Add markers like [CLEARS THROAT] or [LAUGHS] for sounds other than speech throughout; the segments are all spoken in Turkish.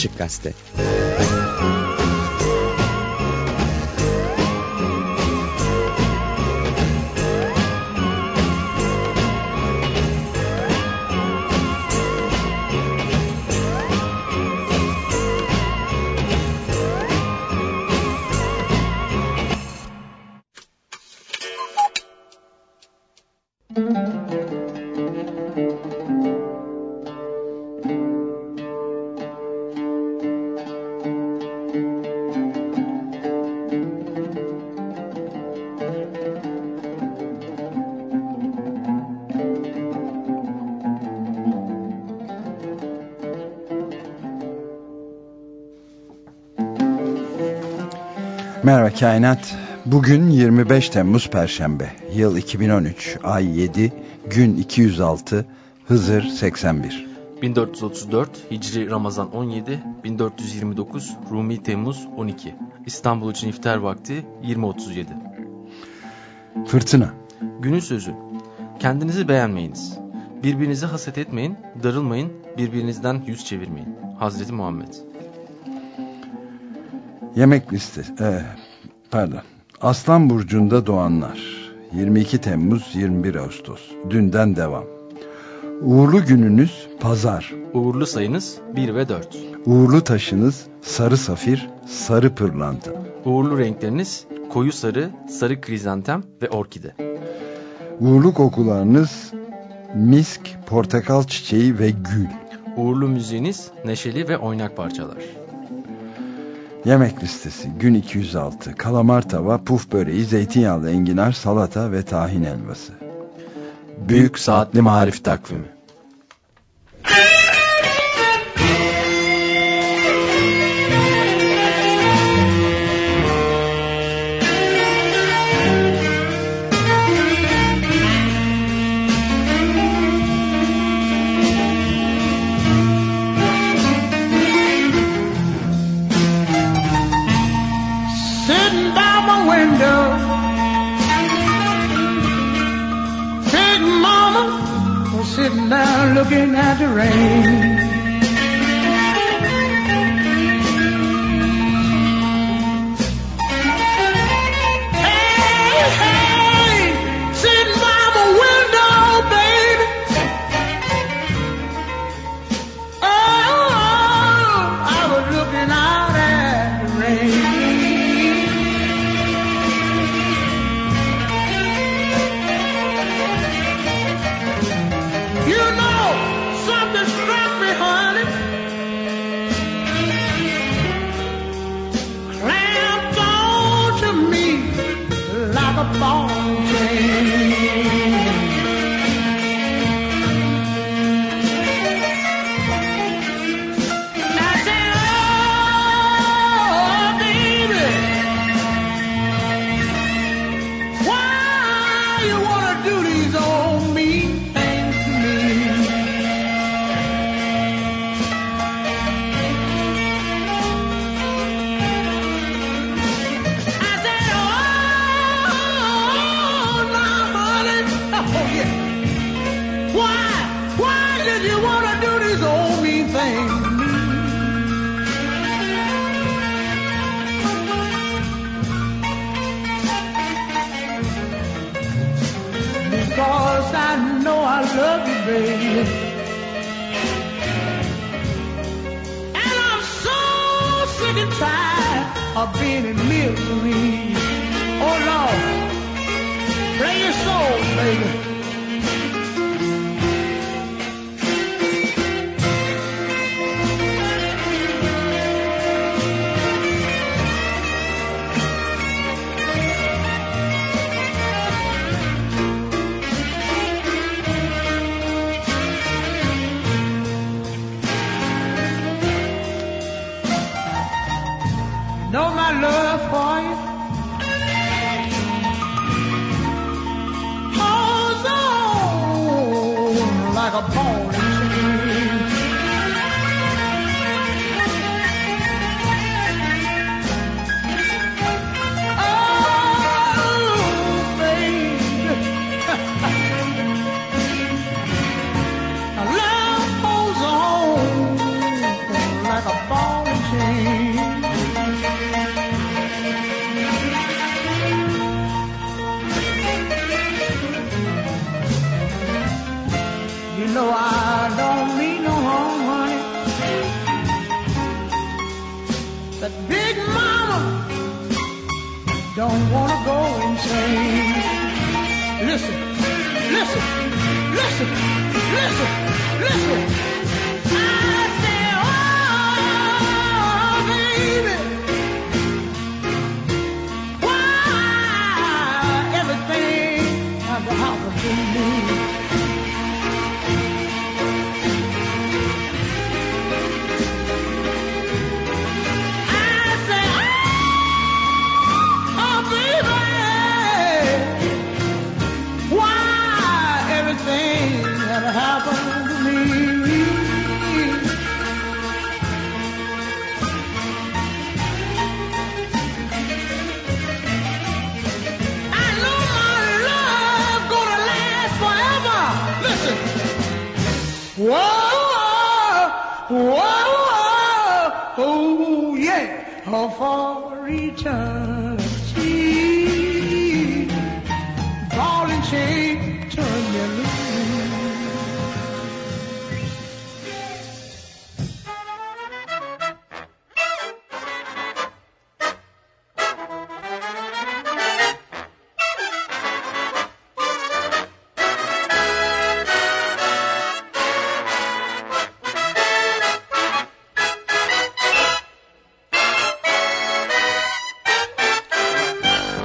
Açık Gazete Merhaba Kainat. Bugün 25 Temmuz Perşembe. Yıl 2013, ay 7, gün 206, Hızır 81. 1434 Hicri Ramazan 17, 1429 Rumi Temmuz 12. İstanbul için iftar vakti 20.37. Fırtına. Günün sözü. Kendinizi beğenmeyiniz. Birbirinize haset etmeyin, darılmayın, birbirinizden yüz çevirmeyin. Hazreti Muhammed. Yemek listesi. Ee, pardon. Aslan Burcu'nda doğanlar. 22 Temmuz 21 Ağustos. Dünden devam. Uğurlu gününüz pazar. Uğurlu sayınız 1 ve 4. Uğurlu taşınız sarı safir, sarı pırlanta. Uğurlu renkleriniz koyu sarı, sarı krizantem ve orkide. Uğurlu kokularınız misk, portakal çiçeği ve gül. Uğurlu müziğiniz neşeli ve oynak parçalar. Yemek listesi gün 206 kalamar tava, puf böreği, zeytinyağlı enginar, salata ve tahin helvası. Büyük Saatli Marif Takvimi looking at the rain. A ball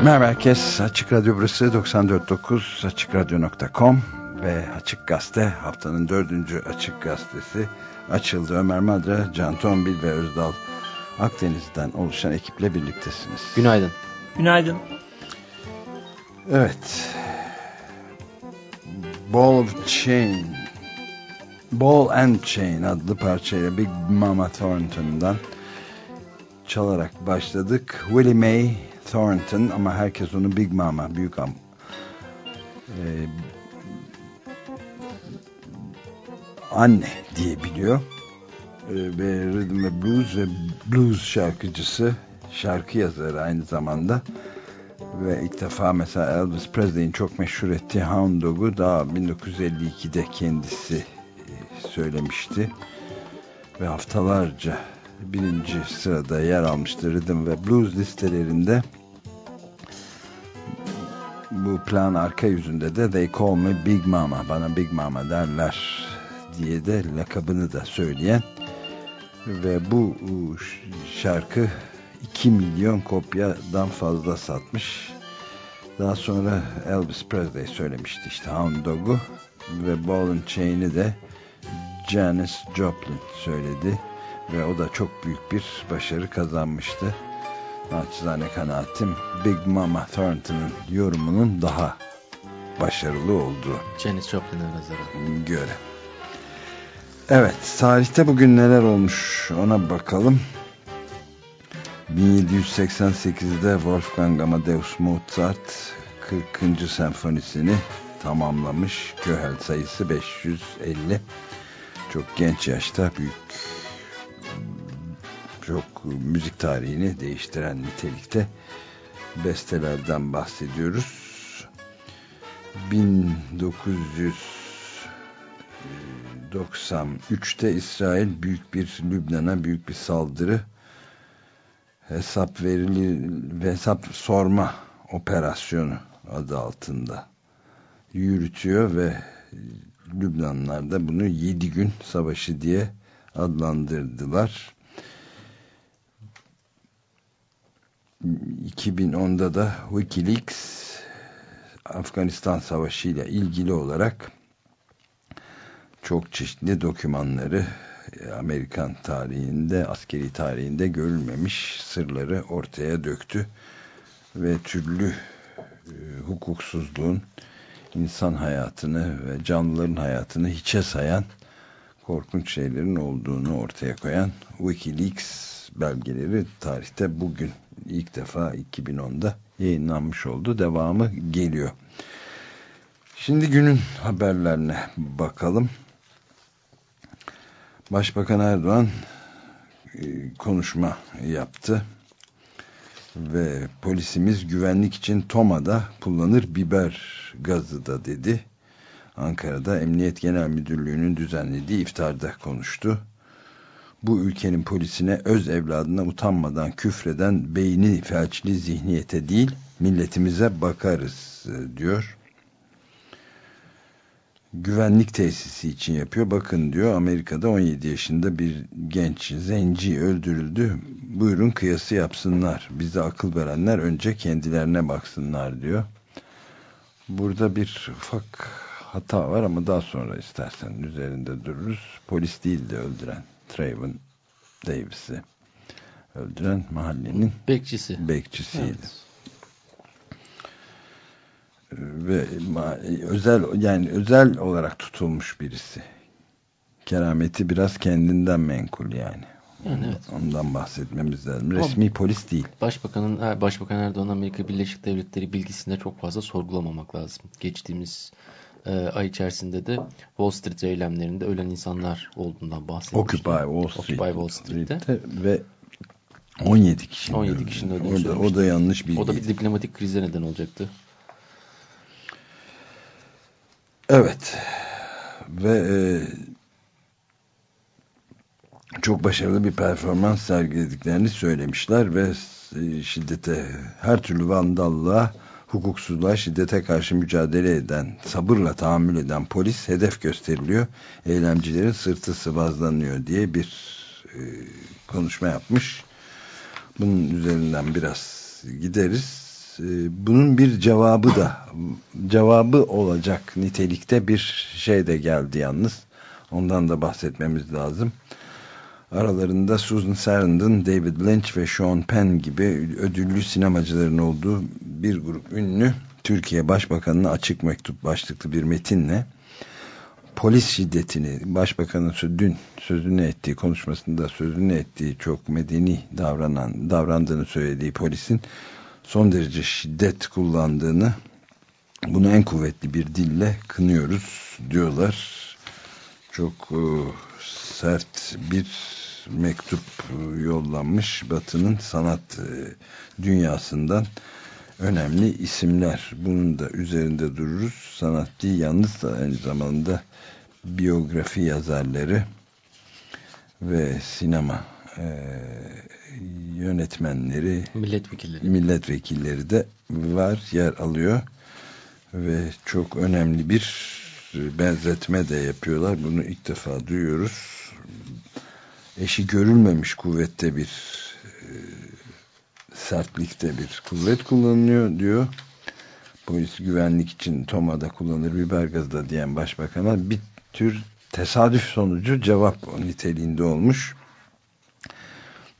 Merhaba herkes. Açık Radyo burası 94.9 AçıkRadyo.com ve Açık Gazete haftanın dördüncü Açık Gazetesi açıldı. Ömer Madra, Can Tombil ve Özdal Akdeniz'den oluşan ekiple birliktesiniz. Günaydın. Günaydın. Evet. Ball of Chain Ball and Chain adlı parçayla Big Mama Thornton'dan çalarak başladık. Willie Mae Thornton ama herkes onu Big Mama, büyük am. Ee, anne diye biliyor. Ee, ve Rhythm ve Blues ve Blues şarkıcısı, şarkı yazarı aynı zamanda. Ve ilk defa mesela Elvis Presley'in çok meşhur ettiği Hound Dog'u daha 1952'de kendisi e, söylemişti. Ve haftalarca birinci sırada yer almıştı Rhythm ve Blues listelerinde. Bu plan arka yüzünde de They Call Me Big Mama, bana Big Mama derler diye de lakabını da söyleyen ve bu şarkı 2 milyon kopyadan fazla satmış. Daha sonra Elvis Presley söylemişti işte Hound Dog'u ve Ball and Chain'i de Janis Joplin söyledi ve o da çok büyük bir başarı kazanmıştı. Naçizane kanaatim Big Mama Thornton'ın yorumunun daha başarılı olduğu Janis Joplin'e nazaran. göre. Evet, tarihte bugün neler olmuş ona bakalım. 1788'de Wolfgang Amadeus Mozart 40. senfonisini tamamlamış. Köhel sayısı 550. Çok genç yaşta büyük çok müzik tarihini değiştiren nitelikte bestelerden bahsediyoruz. 1993'te İsrail büyük bir Lübnan'a büyük bir saldırı hesap verili ve hesap sorma operasyonu adı altında yürütüyor ve Lübnanlılar da bunu 7 gün savaşı diye adlandırdılar. 2010'da da Wikileaks Afganistan Savaşı ile ilgili olarak çok çeşitli dokümanları Amerikan tarihinde, askeri tarihinde görülmemiş sırları ortaya döktü ve türlü e, hukuksuzluğun insan hayatını ve canlıların hayatını hiçe sayan korkunç şeylerin olduğunu ortaya koyan Wikileaks belgeleri tarihte bugün ilk defa 2010'da yayınlanmış oldu. Devamı geliyor. Şimdi günün haberlerine bakalım. Başbakan Erdoğan e, konuşma yaptı ve polisimiz güvenlik için Toma'da kullanır biber gazı da dedi. Ankara'da Emniyet Genel Müdürlüğü'nün düzenlediği iftarda konuştu. Bu ülkenin polisine öz evladına utanmadan küfreden beyni felçli zihniyete değil milletimize bakarız e, diyor. Güvenlik tesisi için yapıyor. Bakın diyor Amerika'da 17 yaşında bir genç zenci öldürüldü. Buyurun kıyası yapsınlar. Bize akıl verenler önce kendilerine baksınlar diyor. Burada bir ufak hata var ama daha sonra istersen üzerinde dururuz. Polis değildi öldüren. Trayvon Davis'i öldüren mahallenin bekçisi. bekçisiydi. Evet. Ve özel yani özel olarak tutulmuş birisi. Kerameti biraz kendinden menkul yani. Yani evet. Ondan bahsetmemiz lazım. Resmi Ama polis değil. Başbakanın Başbakan Erdoğan Amerika Birleşik Devletleri bilgisinde çok fazla sorgulamamak lazım. Geçtiğimiz e, ay içerisinde de Wall Street eylemlerinde ölen insanlar olduğundan bahsetmişti. Occupy Wall, Street, Occupy Wall Street'te. Ve 17 kişinin 17 kişinin öldüğünü o, da, o da yanlış bilgi. O da bir diplomatik krize neden olacaktı. Evet. Ve e, çok başarılı bir performans sergilediklerini söylemişler ve şiddete, her türlü vandallığa hukuksuzluğa şiddete karşı mücadele eden, sabırla tahammül eden polis hedef gösteriliyor. Eylemcilerin sırtı sıvazlanıyor diye bir e, konuşma yapmış. Bunun üzerinden biraz gideriz. E, bunun bir cevabı da cevabı olacak nitelikte bir şey de geldi yalnız. Ondan da bahsetmemiz lazım. Aralarında Susan Sarandon, David Lynch ve Sean Penn gibi ödüllü sinemacıların olduğu bir grup ünlü Türkiye Başbakanı'na açık mektup başlıklı bir metinle polis şiddetini başbakanın dün sözünü ettiği konuşmasında sözünü ettiği çok medeni davranan davrandığını söylediği polisin son derece şiddet kullandığını bunu en kuvvetli bir dille kınıyoruz diyorlar. Çok e, sert bir mektup yollanmış Batı'nın sanat e, dünyasından önemli isimler. Bunun da üzerinde dururuz. Sanat değil yalnız da aynı zamanda biyografi yazarları ve sinema e, yönetmenleri milletvekilleri milletvekilleri de var yer alıyor ve çok önemli bir benzetme de yapıyorlar. Bunu ilk defa duyuyoruz eşi görülmemiş kuvvette bir e, sertlikte bir kuvvet kullanılıyor diyor. Polis güvenlik için Toma'da kullanır biber gazı da diyen başbakana bir tür tesadüf sonucu cevap niteliğinde olmuş.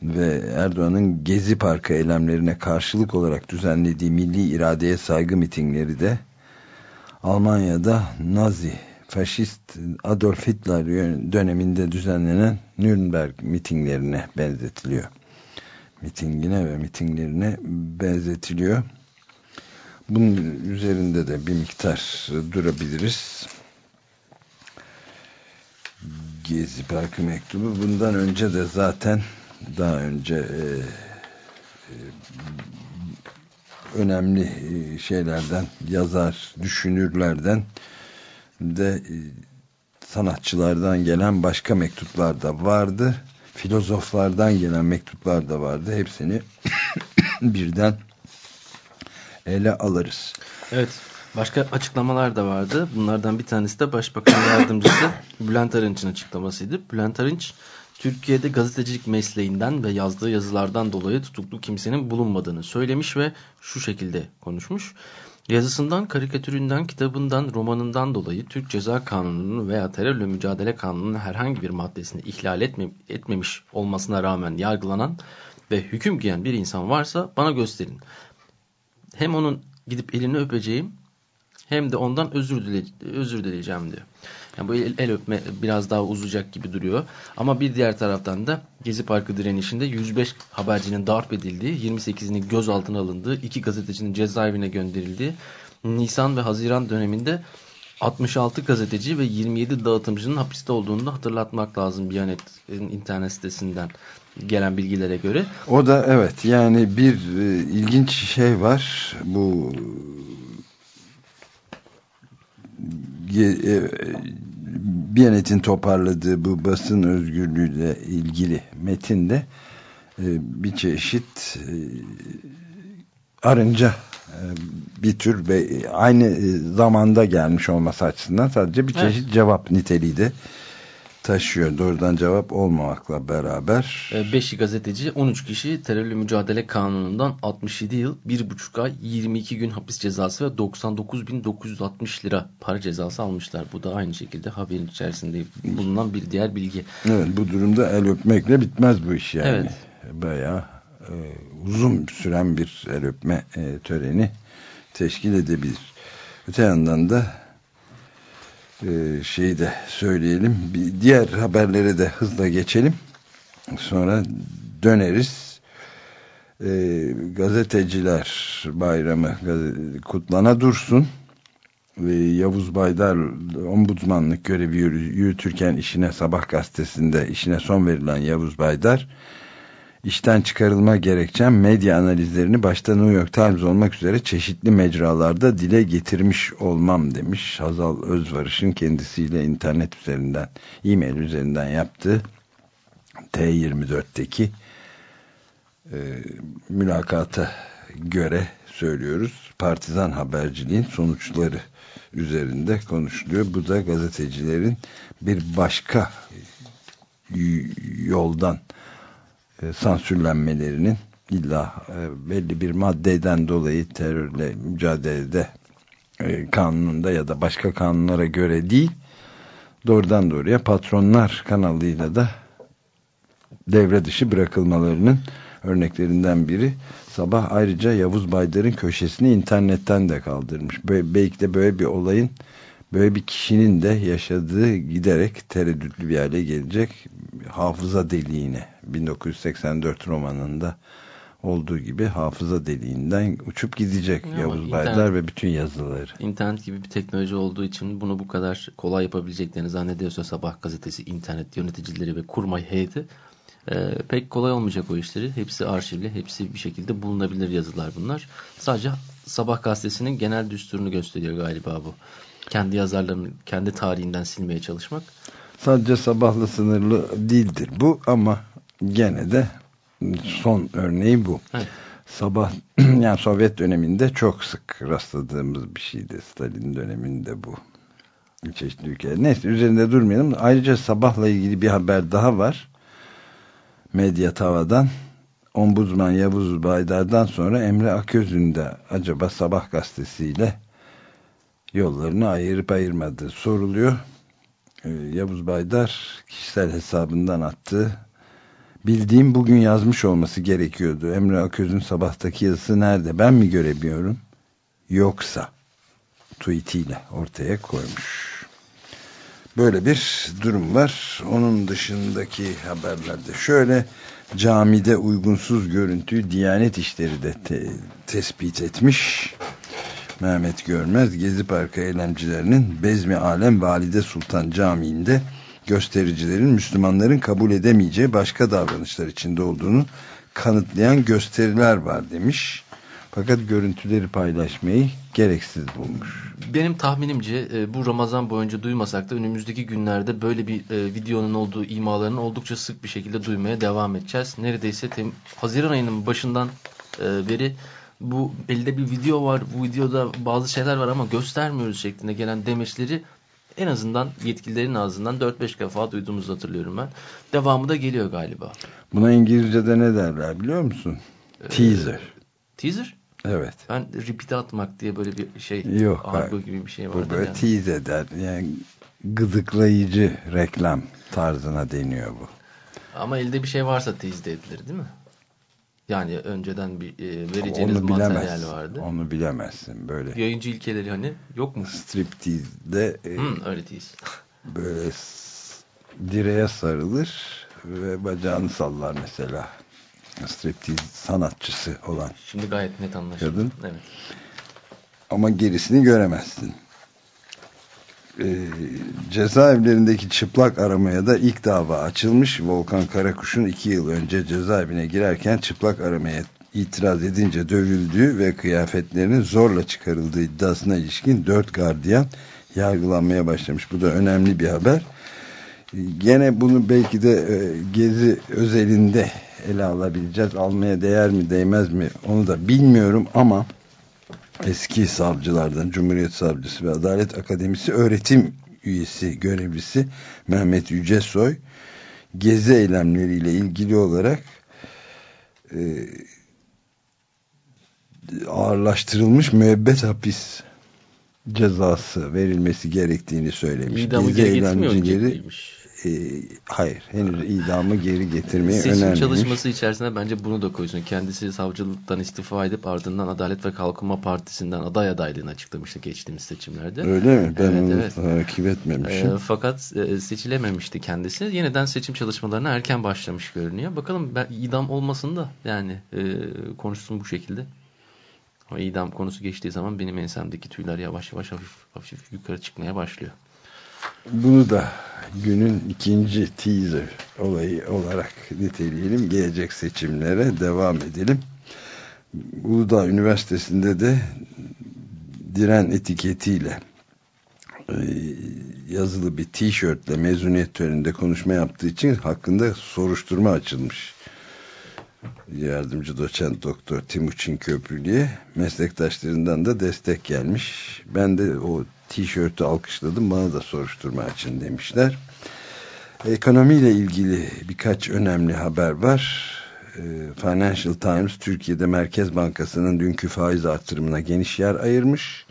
Ve Erdoğan'ın Gezi Parkı eylemlerine karşılık olarak düzenlediği milli iradeye saygı mitingleri de Almanya'da Nazi faşist Adolf Hitler döneminde düzenlenen Nürnberg mitinglerine benzetiliyor. Mitingine ve mitinglerine benzetiliyor. Bunun üzerinde de bir miktar durabiliriz. Gezi Parkı mektubu bundan önce de zaten daha önce e, e, önemli e, şeylerden yazar, düşünürlerden de e, sanatçılardan gelen başka mektuplar da vardı. Filozoflardan gelen mektuplar da vardı. Hepsini [COUGHS] birden ele alırız. Evet. Başka açıklamalar da vardı. Bunlardan bir tanesi de Başbakan [COUGHS] Yardımcısı Bülent Arınç'ın açıklamasıydı. Bülent Arınç, Türkiye'de gazetecilik mesleğinden ve yazdığı yazılardan dolayı tutuklu kimsenin bulunmadığını söylemiş ve şu şekilde konuşmuş. Yazısından, karikatüründen, kitabından, romanından dolayı Türk Ceza Kanunu'nun veya terörle mücadele kanununun herhangi bir maddesini ihlal etme, etmemiş olmasına rağmen yargılanan ve hüküm giyen bir insan varsa bana gösterin. Hem onun gidip elini öpeceğim hem de ondan özür, dile, özür dileyeceğim diyor. Yani bu el, el öpme biraz daha uzayacak gibi duruyor. Ama bir diğer taraftan da Gezi Parkı direnişinde 105 habercinin darp edildiği, 28'inin gözaltına alındığı, iki gazetecinin cezaevine gönderildiği, Nisan ve Haziran döneminde 66 gazeteci ve 27 dağıtımcının hapiste olduğunu da hatırlatmak lazım Biyanet internet sitesinden gelen bilgilere göre. O da evet yani bir e, ilginç şey var. Bu e, Biyanet'in toparladığı bu basın özgürlüğüyle ilgili metinde e, bir çeşit e, arınca e, bir tür ve aynı e, zamanda gelmiş olması açısından sadece bir çeşit evet. cevap niteliği de taşıyor. Doğrudan cevap olmamakla beraber. 5 e, gazeteci 13 kişi terörle mücadele kanunundan 67 yıl 1,5 ay 22 gün hapis cezası ve 99.960 lira para cezası almışlar. Bu da aynı şekilde haberin içerisinde bulunan bir diğer bilgi. Evet bu durumda el öpmekle bitmez bu iş yani. Evet. Bayağı e, uzun süren bir el öpme e, töreni teşkil edebilir. Öte yandan da şeyi de söyleyelim. Bir diğer haberlere de hızla geçelim. Sonra döneriz. E, gazeteciler bayramı kutlana dursun. E, Yavuz Baydar ombudsmanlık görevi yürütürken işine Sabah gazetesinde işine son verilen Yavuz Baydar işten çıkarılma gerekçen medya analizlerini başta New York Times olmak üzere çeşitli mecralarda dile getirmiş olmam demiş. Hazal Özvarış'ın kendisiyle internet üzerinden, e-mail üzerinden yaptığı T24'teki e, mülakata göre söylüyoruz. Partizan haberciliğin sonuçları üzerinde konuşuluyor. Bu da gazetecilerin bir başka yoldan e, sansürlenmelerinin illa e, belli bir maddeden dolayı terörle mücadelede e, kanununda ya da başka kanunlara göre değil doğrudan doğruya patronlar kanalıyla da devre dışı bırakılmalarının örneklerinden biri sabah ayrıca Yavuz Baydar'ın köşesini internetten de kaldırmış. Belki de böyle bir olayın böyle bir kişinin de yaşadığı giderek tereddütlü bir hale gelecek hafıza deliğine 1984 romanında olduğu gibi hafıza deliğinden uçup gidecek Ama Yavuz Baydar ve bütün yazıları. İnternet gibi bir teknoloji olduğu için bunu bu kadar kolay yapabileceklerini zannediyorsa Sabah gazetesi, internet yöneticileri ve kurmay heyeti e, pek kolay olmayacak o işleri. Hepsi arşivli, hepsi bir şekilde bulunabilir yazılar bunlar. Sadece Sabah gazetesinin genel düsturunu gösteriyor galiba bu kendi yazarlarını kendi tarihinden silmeye çalışmak. Sadece sabahla sınırlı değildir bu ama gene de son örneği bu. Evet. Sabah [CLEARS THROAT] yani Sovyet döneminde çok sık rastladığımız bir şeydi. Stalin döneminde bu. Çeşitli ülkeler. Neyse üzerinde durmayalım. Ayrıca sabahla ilgili bir haber daha var. Medya Tava'dan. Ombudsman Yavuz Baydar'dan sonra Emre Aköz'ün de acaba Sabah gazetesiyle yollarını ayırıp ayırmadığı soruluyor. Ee, Yavuz Baydar kişisel hesabından attı. Bildiğim bugün yazmış olması gerekiyordu. Emre Aköz'ün sabahtaki yazısı nerede? Ben mi göremiyorum? Yoksa tweetiyle ortaya koymuş. Böyle bir durum var. Onun dışındaki haberlerde şöyle camide uygunsuz görüntüyü Diyanet İşleri de te tespit etmiş. Mehmet Görmez Gezi Parkı eylemcilerinin Bezmi Alem Valide Sultan Camii'nde göstericilerin Müslümanların kabul edemeyeceği başka davranışlar içinde olduğunu kanıtlayan gösteriler var demiş. Fakat görüntüleri paylaşmayı gereksiz bulmuş. Benim tahminimce e, bu Ramazan boyunca duymasak da önümüzdeki günlerde böyle bir e, videonun olduğu imalarını oldukça sık bir şekilde duymaya devam edeceğiz. Neredeyse Haziran ayının başından e, beri bu elde bir video var bu videoda bazı şeyler var ama göstermiyoruz şeklinde gelen demeçleri en azından yetkililerin ağzından 4-5 defa duyduğumuzu hatırlıyorum ben. Devamı da geliyor galiba. Buna İngilizce'de ne derler biliyor musun? Ee, teaser. Teaser? Evet. Ben repeat atmak diye böyle bir şey Yok, argo gibi bir şey var. Bu böyle yani. tease eder. Yani gıdıklayıcı reklam tarzına deniyor bu. Ama elde bir şey varsa tease edilir değil mi? Yani önceden bir e, vereceğiniz Onu materyal vardı. Onu bilemezsin böyle. Yayıncı ilkeleri hani yok mu? Striptease'de e, hmm, öyle değil. [LAUGHS] böyle direğe sarılır ve bacağını sallar mesela. Striptease sanatçısı olan. Şimdi gayet net anlaşıldı. Kadın. Evet. Ama gerisini göremezsin e, cezaevlerindeki çıplak aramaya da ilk dava açılmış. Volkan Karakuş'un iki yıl önce cezaevine girerken çıplak aramaya itiraz edince dövüldüğü ve kıyafetlerinin zorla çıkarıldığı iddiasına ilişkin dört gardiyan yargılanmaya başlamış. Bu da önemli bir haber. Gene bunu belki de e, gezi özelinde ele alabileceğiz. Almaya değer mi değmez mi onu da bilmiyorum ama eski savcılardan Cumhuriyet Savcısı ve Adalet Akademisi öğretim üyesi görevlisi Mehmet Yücesoy gezi eylemleriyle ilgili olarak e, ağırlaştırılmış müebbet hapis cezası verilmesi gerektiğini söylemiş. Gezi eylemcileri e, hayır henüz idamı geri getirmeye Seçim önermemiş. çalışması içerisinde bence bunu da koysun. Kendisi savcılıktan istifa edip ardından Adalet ve Kalkınma Partisi'nden aday adaylığını açıklamıştı geçtiğimiz seçimlerde. Öyle mi? Ben Evet, onu evet. takip etmemişim. E, fakat e, seçilememişti kendisi. Yeniden seçim çalışmalarına erken başlamış görünüyor. Bakalım ben, idam olmasın da yani e, konuşsun bu şekilde. Ama idam konusu geçtiği zaman benim ensemdeki tüyler yavaş yavaş hafif, hafif yukarı çıkmaya başlıyor. Bunu da günün ikinci teaser olayı olarak niteleyelim. Gelecek seçimlere devam edelim. Uludağ Üniversitesi'nde de diren etiketiyle e, yazılı bir tişörtle mezuniyet töreninde konuşma yaptığı için hakkında soruşturma açılmış. Yardımcı doçent doktor Timuçin Köprülü'ye meslektaşlarından da destek gelmiş. Ben de o tişörtü alkışladım bana da soruşturma açın demişler. Ekonomiyle ilgili birkaç önemli haber var. E, Financial Times Türkiye'de Merkez Bankası'nın dünkü faiz artırımına geniş yer ayırmış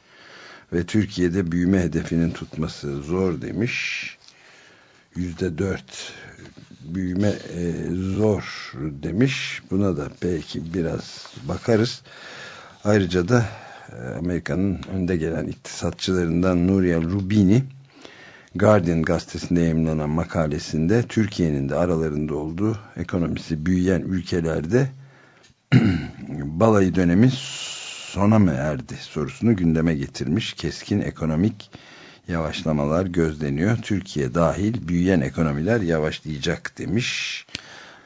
ve Türkiye'de büyüme hedefinin tutması zor demiş. Yüzde dört büyüme e, zor demiş. Buna da belki biraz bakarız. Ayrıca da Amerika'nın önde gelen iktisatçılarından Nuriel Rubini Guardian gazetesinde yayınlanan makalesinde Türkiye'nin de aralarında olduğu ekonomisi büyüyen ülkelerde [CLEARS THROAT] balayı dönemi sona mı erdi sorusunu gündeme getirmiş. Keskin ekonomik yavaşlamalar gözleniyor. Türkiye dahil büyüyen ekonomiler yavaşlayacak demiş.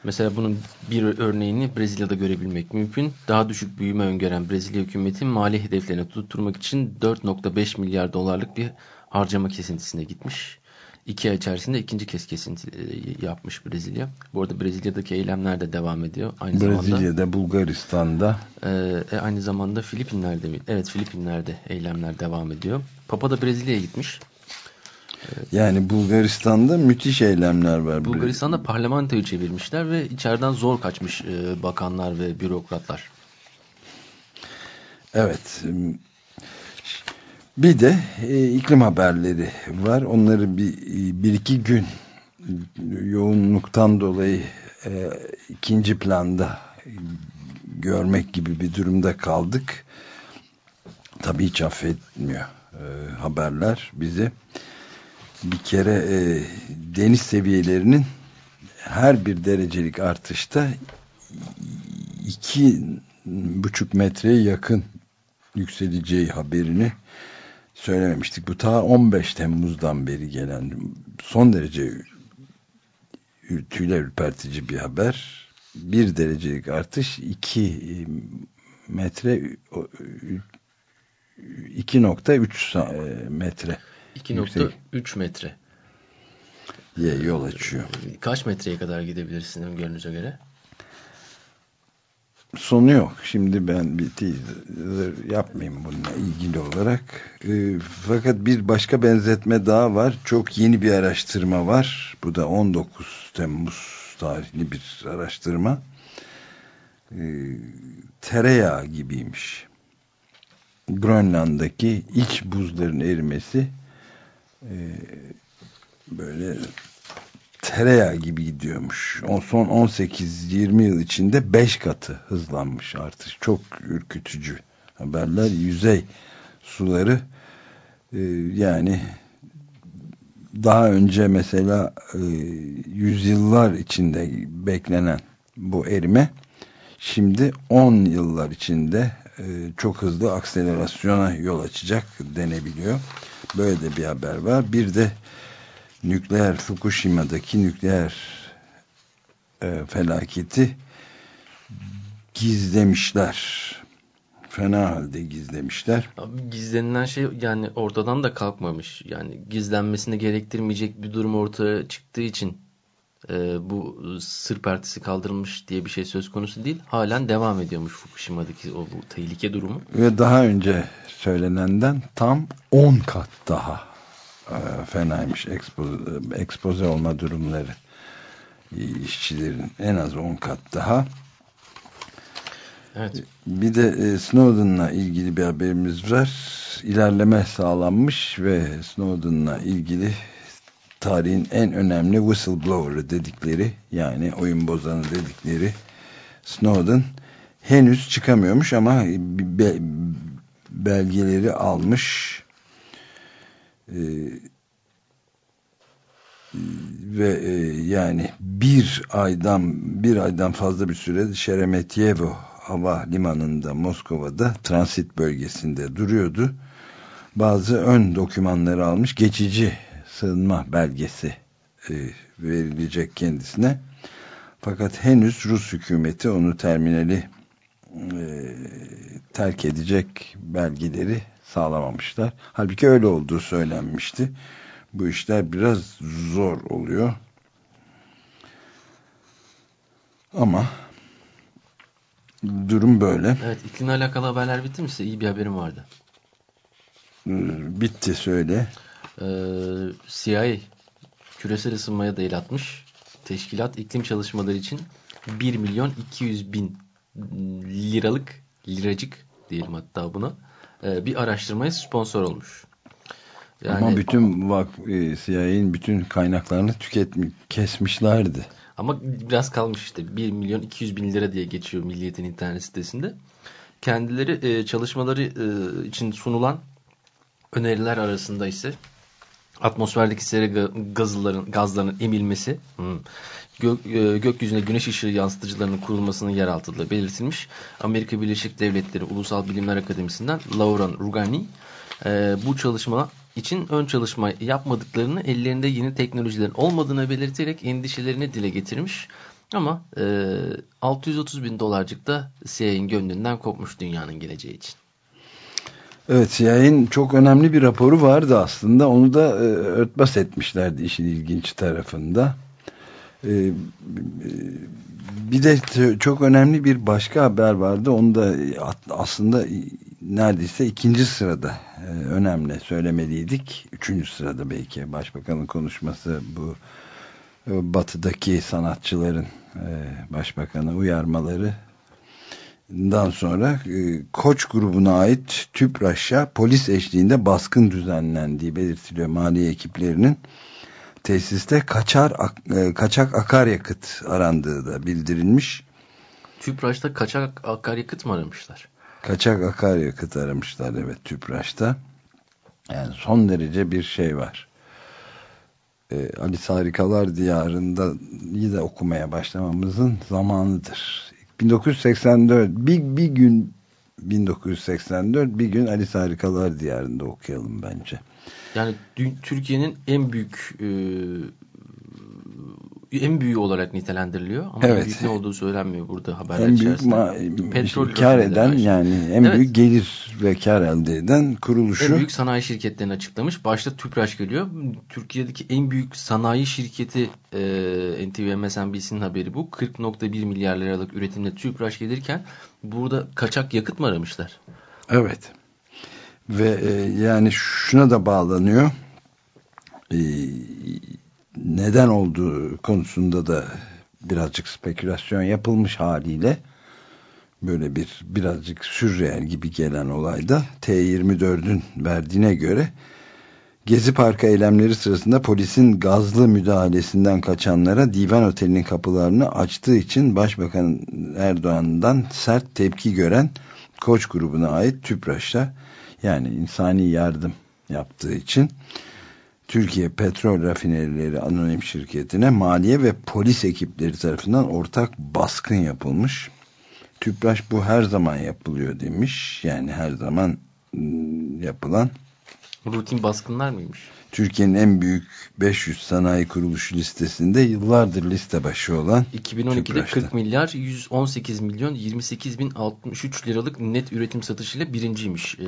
Mesela bunun bir örneğini Brezilya'da görebilmek mümkün. Daha düşük büyüme öngören Brezilya hükümeti mali hedeflerini tutturmak için 4.5 milyar dolarlık bir harcama kesintisine gitmiş. İki ay içerisinde ikinci kez kesinti e, yapmış Brezilya. Bu arada Brezilya'daki eylemler de devam ediyor. Aynı Brezilya'da, zamanda, Bulgaristan'da. E, aynı zamanda Filipinler'de mi? Evet Filipinler'de eylemler devam ediyor. Papa da Brezilya'ya gitmiş. Yani Bulgaristan'da müthiş eylemler var. Bulgaristan'da parlamentoyu çevirmişler ve içeriden zor kaçmış e, bakanlar ve bürokratlar. Evet. Bir de e, iklim haberleri var. Onları bir, bir iki gün yoğunluktan dolayı e, ikinci planda görmek gibi bir durumda kaldık. Tabii hiç affetmiyor e, haberler bizi. Bir kere e, deniz seviyelerinin her bir derecelik artışta iki buçuk metreye yakın yükseleceği haberini söylememiştik. Bu ta 15 Temmuz'dan beri gelen son derece tüyler ürpertici bir haber. Bir derecelik artış 2 metre 2.3 metre 2.3 metre diye yol açıyor. Kaç metreye kadar gidebilirsin öngörünüze göre? Sonu yok. Şimdi ben bir teaser yapmayayım bununla ilgili olarak. E, fakat bir başka benzetme daha var. Çok yeni bir araştırma var. Bu da 19 Temmuz tarihli bir araştırma. E, tereyağı gibiymiş. Grönland'daki iç buzların erimesi e, böyle tereyağı gibi gidiyormuş. O son 18-20 yıl içinde 5 katı hızlanmış artış. Çok ürkütücü haberler. Yüzey suları e, yani daha önce mesela e, yüzyıllar içinde beklenen bu erime şimdi 10 yıllar içinde çok hızlı akselerasyona yol açacak denebiliyor. Böyle de bir haber var. Bir de nükleer Fukushima'daki nükleer e, felaketi gizlemişler. fena halde gizlemişler. Abi gizlenilen şey yani ortadan da kalkmamış. Yani gizlenmesini gerektirmeyecek bir durum ortaya çıktığı için e, bu sır pertisi kaldırılmış diye bir şey söz konusu değil. Halen devam ediyormuş Fukushima'daki o bu tehlike durumu. Ve daha önce söylenenden tam 10 kat daha e, fenaymış ekspoze, ekspoze olma durumları işçilerin en az 10 kat daha. Evet. Bir de e, Snowden'la ilgili bir haberimiz var. İlerleme sağlanmış ve Snowden'la ilgili tarihin en önemli whistleblower'ı dedikleri yani oyun bozanı dedikleri Snowden henüz çıkamıyormuş ama be, belgeleri almış ee, ve e, yani bir aydan bir aydan fazla bir süre Şeremetyevo hava limanında Moskova'da transit bölgesinde duruyordu. Bazı ön dokümanları almış geçici sığınma belgesi e, verilecek kendisine. Fakat henüz Rus hükümeti onu terminali e, terk edecek belgeleri sağlamamışlar. Halbuki öyle olduğu söylenmişti. Bu işler biraz zor oluyor. Ama durum böyle. Evet iklimle alakalı haberler bitti mi size? İyi bir haberim vardı. Bitti söyle. Ee, CIA küresel ısınmaya da el atmış. Teşkilat iklim çalışmaları için 1 milyon 200 bin liralık liracık diyelim hatta buna e, bir araştırmaya sponsor olmuş. Yani, Ama bütün e, CIA'nin bütün kaynaklarını tüketmiş, kesmişlerdi. Ama biraz kalmış işte 1 milyon 200 bin lira diye geçiyor Milliyet'in internet sitesinde. Kendileri e, çalışmaları e, için sunulan öneriler arasında ise atmosferdeki sera gazların, gazların emilmesi, hmm, gök, e, gökyüzüne güneş ışığı yansıtıcılarının kurulmasının yer altında belirtilmiş. Amerika Birleşik Devletleri Ulusal Bilimler Akademisi'nden Lauren Rugani e, bu çalışma için ön çalışma yapmadıklarını ellerinde yeni teknolojilerin olmadığını belirterek endişelerini dile getirmiş. Ama e, 630 bin dolarcık da CIA'nin gönlünden kopmuş dünyanın geleceği için. Evet CIA'nin çok önemli bir raporu vardı aslında. Onu da e, örtbas etmişlerdi işin ilginç tarafında. E, bir de çok önemli bir başka haber vardı. Onu da aslında neredeyse ikinci sırada e, önemli söylemeliydik. Üçüncü sırada belki başbakanın konuşması bu e, batıdaki sanatçıların e, başbakanı uyarmaları Dan sonra e, Koç grubuna ait TÜPRAŞ'a polis eşliğinde baskın düzenlendiği belirtiliyor maliye ekiplerinin tesiste kaçar e, kaçak akaryakıt arandığı da bildirilmiş. TÜPRAŞ'ta kaçak akaryakıt mı aramışlar? Kaçak akaryakıt aramışlar evet TÜPRAŞ'ta. Yani son derece bir şey var. Ee, Alice Harikalar Diyarı'nda yine okumaya başlamamızın zamanıdır. 1984 bir, bir gün 1984 bir gün Alice Harikalar Diyarı'nda okuyalım bence. Yani Türkiye'nin en büyük e, en büyüğü olarak nitelendiriliyor. Ama evet. en büyük ne olduğu söylenmiyor burada haberler en büyük içerisinde. Petrol kar eden yani en evet. büyük gelir ve kar elde eden kuruluşu. En büyük sanayi şirketlerini açıklamış. Başta Tüpraş geliyor. Türkiye'deki en büyük sanayi şirketi e, NTV MSNBC'nin haberi bu. 40.1 milyar liralık üretimle Tüpraş gelirken burada kaçak yakıt mı aramışlar? Evet. Ve e, yani şuna da bağlanıyor. E, neden olduğu konusunda da birazcık spekülasyon yapılmış haliyle böyle bir birazcık sürreel gibi gelen olayda T24'ün verdiğine göre Gezi Parkı eylemleri sırasında polisin gazlı müdahalesinden kaçanlara divan otelinin kapılarını açtığı için Başbakan Erdoğan'dan sert tepki gören Koç grubuna ait TÜPRAŞ'ta yani insani yardım yaptığı için Türkiye Petrol Rafinerileri Anonim Şirketi'ne maliye ve polis ekipleri tarafından ortak baskın yapılmış. Tüpraş bu her zaman yapılıyor demiş. Yani her zaman ıı, yapılan Rutin baskınlar mıymış? Türkiye'nin en büyük 500 sanayi kuruluşu listesinde yıllardır liste başı olan 2012'de Tüpraş'ta. 40 milyar 118 milyon 28 bin 63 liralık net üretim satışıyla birinciymiş. Ee,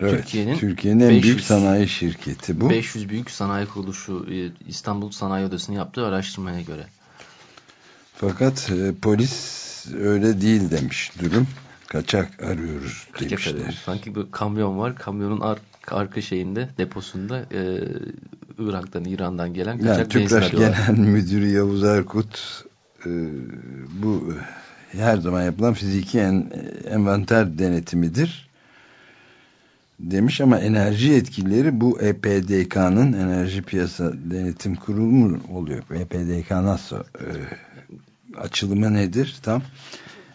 Evet, Türkiye'nin Türkiye'nin en 500 büyük sanayi şirketi bu. 500 büyük sanayi kuruluşu e, İstanbul Sanayi Odası'nın yaptığı araştırmaya göre. Fakat e, polis öyle değil demiş durum. Kaçak arıyoruz Kaçak demişler. arıyoruz. Sanki bir kamyon var. Kamyonun ar arka şeyinde deposunda e, Irak'tan İran'dan gelen Yani kaçak benzin Tüpraş. Genel Müdürü Yavuz Erkut e, bu her zaman yapılan fiziki en, envanter denetimidir demiş ama enerji etkileri bu EPDK'nın Enerji Piyasa Denetim Kurulu mu oluyor? EPDK nasıl? e, açılımı nedir tam?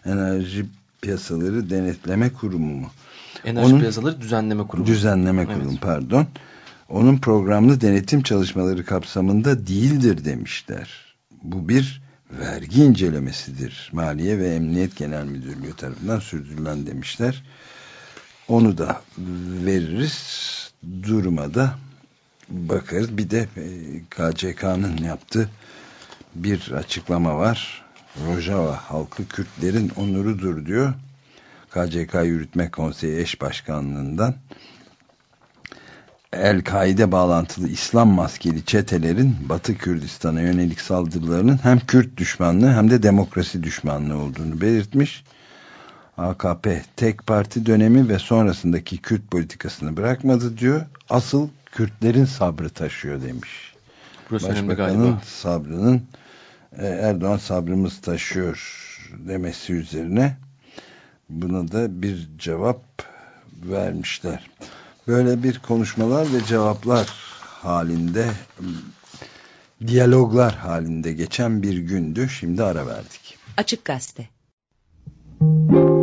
Enerji Piyasaları Denetleme Kurumu mu? Enerji Onun- Piyasaları Düzenleme Kurumu. Düzenleme Evet. Kurumu pardon. Onun programlı denetim çalışmaları kapsamında değildir demişler. Bu bir vergi incelemesidir. Maliye ve Emniyet Genel Müdürlüğü tarafından sürdürülen demişler. Onu da veririz. Duruma da bakarız. Bir de e, KCK'nın yaptığı bir açıklama var. Rojava halkı Kürtlerin onurudur diyor. KCK Yürütme Konseyi Eş Başkanlığından El-Kaide bağlantılı İslam maskeli çetelerin Batı Kürdistan'a yönelik saldırılarının hem Kürt düşmanlığı hem de demokrasi düşmanlığı olduğunu belirtmiş. AKP tek parti dönemi ve sonrasındaki Kürt politikasını bırakmadı diyor. Asıl Kürtlerin sabrı taşıyor demiş. Burası Başbakanın sabrının e, Erdoğan sabrımız taşıyor demesi üzerine buna da bir cevap vermişler. Böyle bir konuşmalar ve cevaplar halinde diyaloglar halinde geçen bir gündü. Şimdi ara verdik. Açık Gazete. Tal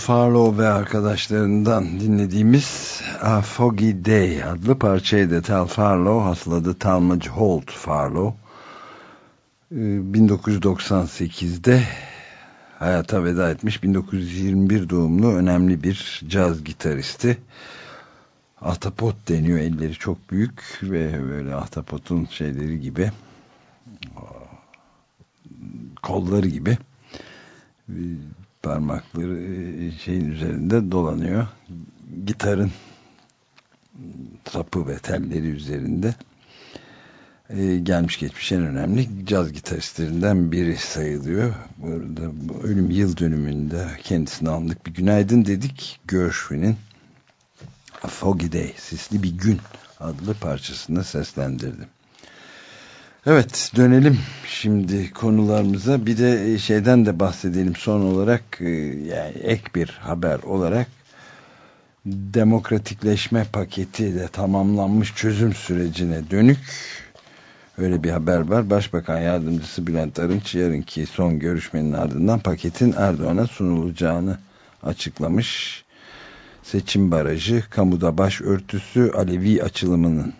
Farlow ve arkadaşlarından dinlediğimiz A Foggy Day adlı parçaydı. Tal Farlow hasladı Talmadge Holt Farlow. 1998'de ee, hayata veda etmiş 1921 doğumlu önemli bir caz gitaristi. Ahtapot deniyor elleri çok büyük ve böyle ahtapotun şeyleri gibi kolları gibi parmakları e, şeyin üzerinde dolanıyor. Gitarın sapı ve telleri üzerinde e, gelmiş geçmiş en önemli caz gitaristlerinden biri sayılıyor. Burada bu ölüm yıl dönümünde kendisini andık. Bir günaydın dedik. Gershwin'in Foggy Day, Sisli Bir Gün adlı parçasını seslendirdim. Evet dönelim şimdi konularımıza bir de e, şeyden de bahsedelim son olarak e, yani ek bir haber olarak demokratikleşme paketi de tamamlanmış çözüm sürecine dönük öyle bir haber var. Başbakan Yardımcısı Bülent Arınç yarınki son görüşmenin ardından paketin Erdoğan'a sunulacağını açıklamış. Seçim barajı, kamuda başörtüsü, Alevi açılımının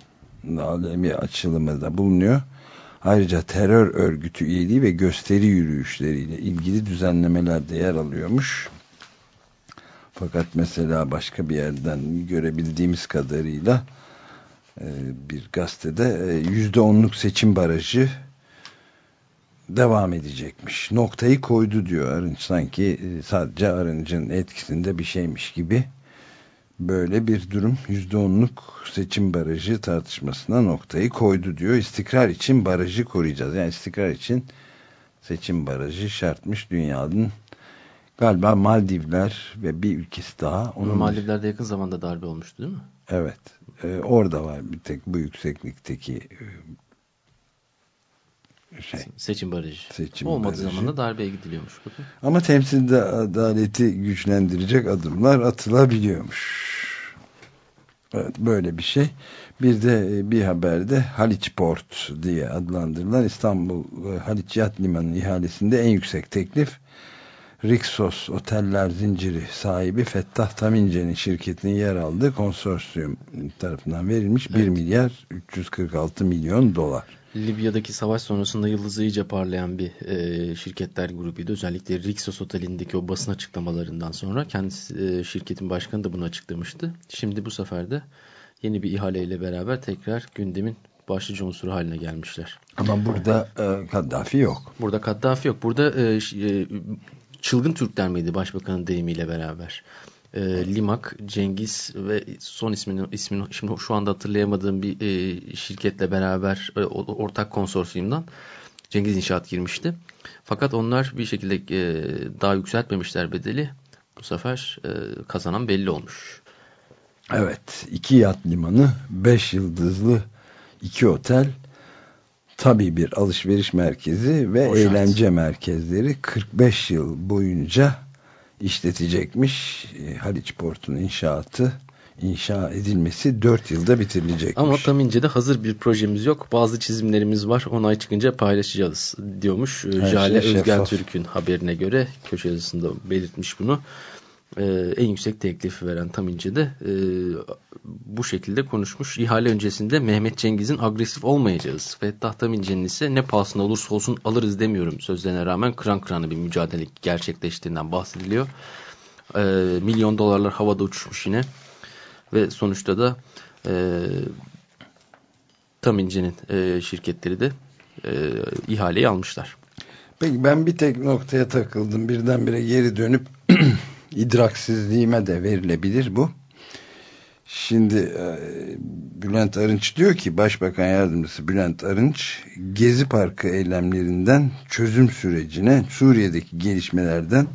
Alevi açılımı da bulunuyor. Ayrıca terör örgütü üyeliği ve gösteri yürüyüşleriyle ilgili düzenlemelerde yer alıyormuş. Fakat mesela başka bir yerden görebildiğimiz kadarıyla e, bir gazetede e, yüzde onluk seçim barajı devam edecekmiş. Noktayı koydu diyor Arınç. Sanki e, sadece Arınç'ın etkisinde bir şeymiş gibi böyle bir durum %10'luk seçim barajı tartışmasına noktayı koydu diyor. İstikrar için barajı koruyacağız. Yani istikrar için seçim barajı şartmış dünyanın galiba Maldivler ve bir ülkesi daha. Onun Maldivler'de yakın zamanda darbe olmuştu değil mi? Evet. E, orada var bir tek bu yükseklikteki e, şey. Seçim barajı. Seçim Olmadığı barajı. zaman da darbeye gidiliyormuş. Bakın. Ama temsilde adaleti güçlendirecek adımlar atılabiliyormuş. Evet böyle bir şey. Bir de e, bir haberde Haliç Port diye adlandırılan İstanbul e, Haliç Yat Limanı ihalesinde en yüksek teklif Rixos Oteller Zinciri sahibi Fettah Tamince'nin şirketinin yer aldığı konsorsiyum tarafından verilmiş evet. 1 milyar 346 milyon dolar. Libya'daki savaş sonrasında yıldızı iyice parlayan bir e, şirketler grubuydu. Özellikle Rixos Oteli'ndeki o basın açıklamalarından sonra kendisi e, şirketin başkanı da bunu açıklamıştı. Şimdi bu sefer de yeni bir ihaleyle beraber tekrar gündemin başlıca unsuru haline gelmişler. Ama burada e, Kaddafi yok. Burada Kaddafi yok. Burada e, e, çılgın Türkler miydi başbakanın deyimiyle beraber? E, Limak, Cengiz ve son ismini, ismini şimdi şu anda hatırlayamadığım bir e, şirketle beraber e, ortak konsorsiyumdan Cengiz İnşaat girmişti. Fakat onlar bir şekilde e, daha yükseltmemişler bedeli. Bu sefer e, kazanan belli olmuş. Evet. iki yat limanı, beş yıldızlı iki otel, tabii bir alışveriş merkezi ve Boşalt. eğlence merkezleri 45 yıl boyunca işletecekmiş. E, Haliç Portu'nun inşaatı inşa edilmesi 4 yılda bitirilecekmiş. Ama tam incede hazır bir projemiz yok. Bazı çizimlerimiz var. Onay çıkınca paylaşacağız diyormuş. Her Jale şey Özgen Türk'ün haberine göre köşe yazısında belirtmiş bunu e, en yüksek teklifi veren Tamince de e, bu şekilde konuşmuş. İhale öncesinde Mehmet Cengiz'in agresif olmayacağız. Fettah Tamince'nin ise ne pahasına olursa olsun alırız demiyorum sözlerine rağmen kıran kırana bir mücadele gerçekleştiğinden bahsediliyor. E, milyon dolarlar havada uçuşmuş yine. Ve sonuçta da e, Tamince'nin e, şirketleri de e, ihaleyi almışlar. Peki ben bir tek noktaya takıldım. Birdenbire geri dönüp [CLEARS THROAT] idraksizliğime de verilebilir bu. Şimdi e, Bülent Arınç diyor ki Başbakan Yardımcısı Bülent Arınç Gezi Parkı eylemlerinden çözüm sürecine Suriye'deki gelişmelerden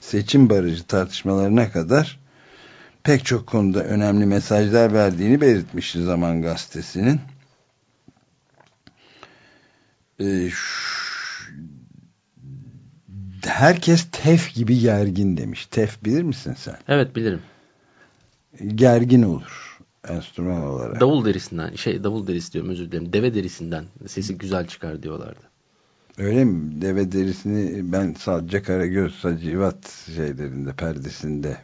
seçim barajı tartışmalarına kadar pek çok konuda önemli mesajlar verdiğini belirtmişti Zaman Gazetesi'nin. E, herkes tef gibi gergin demiş. Tef bilir misin sen? Evet bilirim. Gergin olur enstrüman olarak. Davul derisinden şey davul derisi diyorum özür dilerim. Deve derisinden sesi güzel çıkar diyorlardı. Öyle mi? Deve derisini ben sadece Karagöz Sacivat şeylerinde perdesinde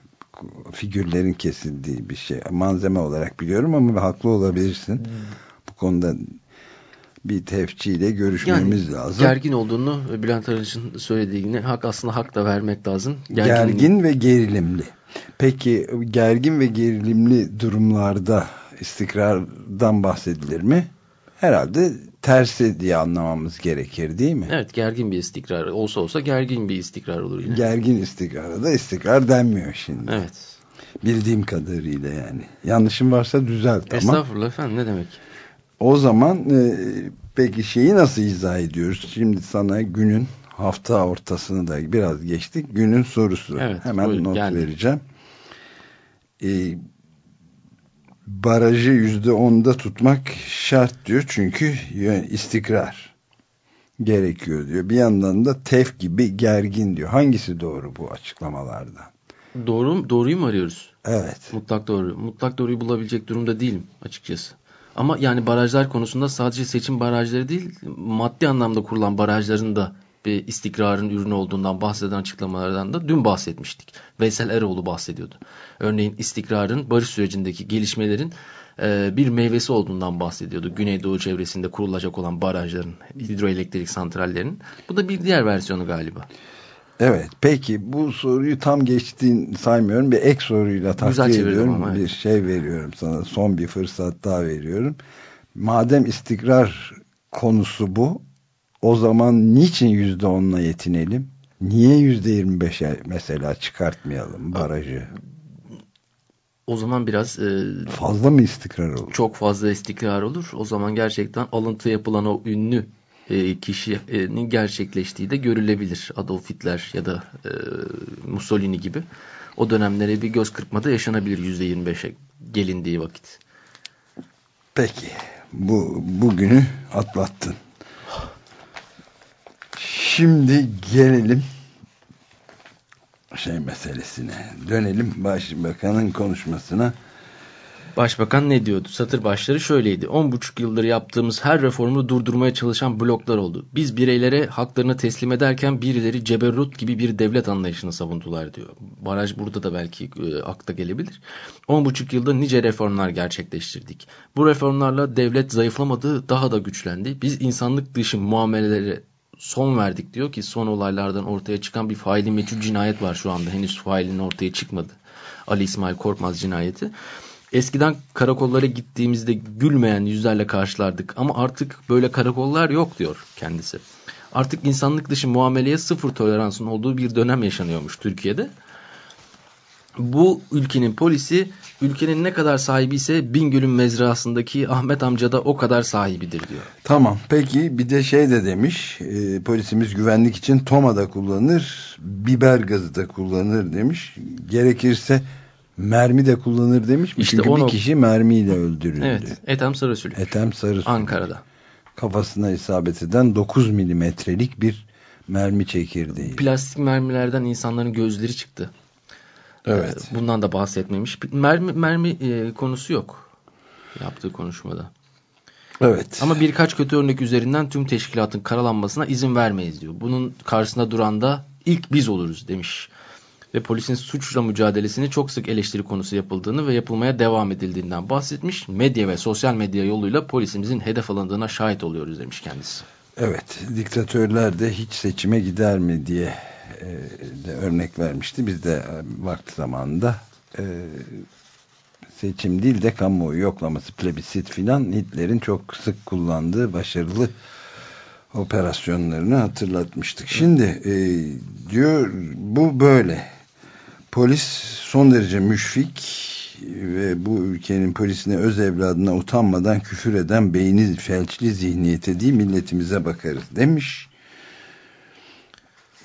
figürlerin kesildiği bir şey malzeme olarak biliyorum ama haklı olabilirsin. Hmm. Bu konuda bir tefçiyle görüşmemiz yani, lazım. Gergin olduğunu Bülent Arınç'ın söylediğini hak aslında hak da vermek lazım. Gergin, gergin ve gerilimli. Peki gergin ve gerilimli durumlarda istikrardan bahsedilir mi? Herhalde tersi diye anlamamız gerekir değil mi? Evet gergin bir istikrar olsa olsa gergin bir istikrar olur yine. Gergin istikrara da istikrar denmiyor şimdi. Evet. Bildiğim kadarıyla yani. Yanlışım varsa düzelt ama. Estağfurullah efendim ne demek? O zaman e, peki şeyi nasıl izah ediyoruz? Şimdi sana günün hafta ortasını da biraz geçtik. Günün sorusu. Evet, Hemen buyurun, not geldi. vereceğim. E, barajı yüzde onda tutmak şart diyor. Çünkü istikrar gerekiyor diyor. Bir yandan da tef gibi gergin diyor. Hangisi doğru bu açıklamalarda? Doğru, doğruyu mu arıyoruz? Evet. Mutlak doğru. Mutlak doğruyu bulabilecek durumda değilim açıkçası. Ama yani barajlar konusunda sadece seçim barajları değil, maddi anlamda kurulan barajların da bir istikrarın ürünü olduğundan bahseden açıklamalardan da dün bahsetmiştik. Veysel Eroğlu bahsediyordu. Örneğin istikrarın barış sürecindeki gelişmelerin e, bir meyvesi olduğundan bahsediyordu. Güneydoğu çevresinde kurulacak olan barajların, hidroelektrik santrallerinin. Bu da bir diğer versiyonu galiba. Evet peki bu soruyu tam geçtiğin saymıyorum. Bir ek soruyla takdir ediyorum. Ama, evet. Bir şey veriyorum sana son bir fırsat daha veriyorum. Madem istikrar konusu bu o zaman niçin yüzde onla yetinelim? Niye yüzde yirmi beşe mesela çıkartmayalım barajı? O zaman biraz e, fazla mı istikrar olur? Çok fazla istikrar olur. O zaman gerçekten alıntı yapılan o ünlü e, kişinin gerçekleştiği de görülebilir. Adolf Hitler ya da e, Mussolini gibi. O dönemlere bir göz kırpmada yaşanabilir yüzde yirmi beşe gelindiği vakit. Peki. Bu bugünü atlattın. Şimdi gelelim şey meselesine. Dönelim Başbakanın konuşmasına. Başbakan ne diyordu? Satır başları şöyleydi. 10,5 yıldır yaptığımız her reformu durdurmaya çalışan bloklar oldu. Biz bireylere haklarını teslim ederken birileri ceberrut gibi bir devlet anlayışını savundular diyor. Baraj burada da belki e, akla gelebilir. 10,5 yılda nice reformlar gerçekleştirdik. Bu reformlarla devlet zayıflamadı, daha da güçlendi. Biz insanlık dışı muamelelere son verdik diyor ki son olaylardan ortaya çıkan bir faili meçhul cinayet var şu anda. Henüz failinin ortaya çıkmadı. Ali İsmail Korkmaz cinayeti. Eskiden karakollara gittiğimizde gülmeyen yüzlerle karşılardık ama artık böyle karakollar yok diyor kendisi. Artık insanlık dışı muameleye sıfır toleransın olduğu bir dönem yaşanıyormuş Türkiye'de bu ülkenin polisi ülkenin ne kadar sahibi ise Bingöl'ün mezrasındaki Ahmet amca da o kadar sahibidir diyor. Tamam peki bir de şey de demiş e, polisimiz güvenlik için toma da kullanır biber gazı da kullanır demiş. Gerekirse mermi de kullanır demiş. İşte Çünkü onu... bir kişi mermiyle öldürüldü. Evet Ethem Sarısülük. Ethem Sarısülük. Ankara'da. Kafasına isabet eden 9 milimetrelik bir mermi çekirdeği. Plastik mermilerden insanların gözleri çıktı. Evet. Ee, bundan da bahsetmemiş. Mermi, mermi e, konusu yok yaptığı konuşmada. Evet. Ama birkaç kötü örnek üzerinden tüm teşkilatın karalanmasına izin vermeyiz diyor. Bunun karşısında duran da ilk biz oluruz demiş. Ve polisin suçla mücadelesini çok sık eleştiri konusu yapıldığını ve yapılmaya devam edildiğinden bahsetmiş. Medya ve sosyal medya yoluyla polisimizin hedef alındığına şahit oluyoruz demiş kendisi. Evet, diktatörler de hiç seçime gider mi diye e, de örnek vermişti. Biz de e, vakti zamanında e, seçim değil de kamuoyu yoklaması, plebisit filan Hitler'in çok sık kullandığı başarılı operasyonlarını hatırlatmıştık. Şimdi e, diyor bu böyle. Polis son derece müşfik ve bu ülkenin polisine öz evladına utanmadan küfür eden beyni felçli zihniyete değil milletimize bakarız demiş.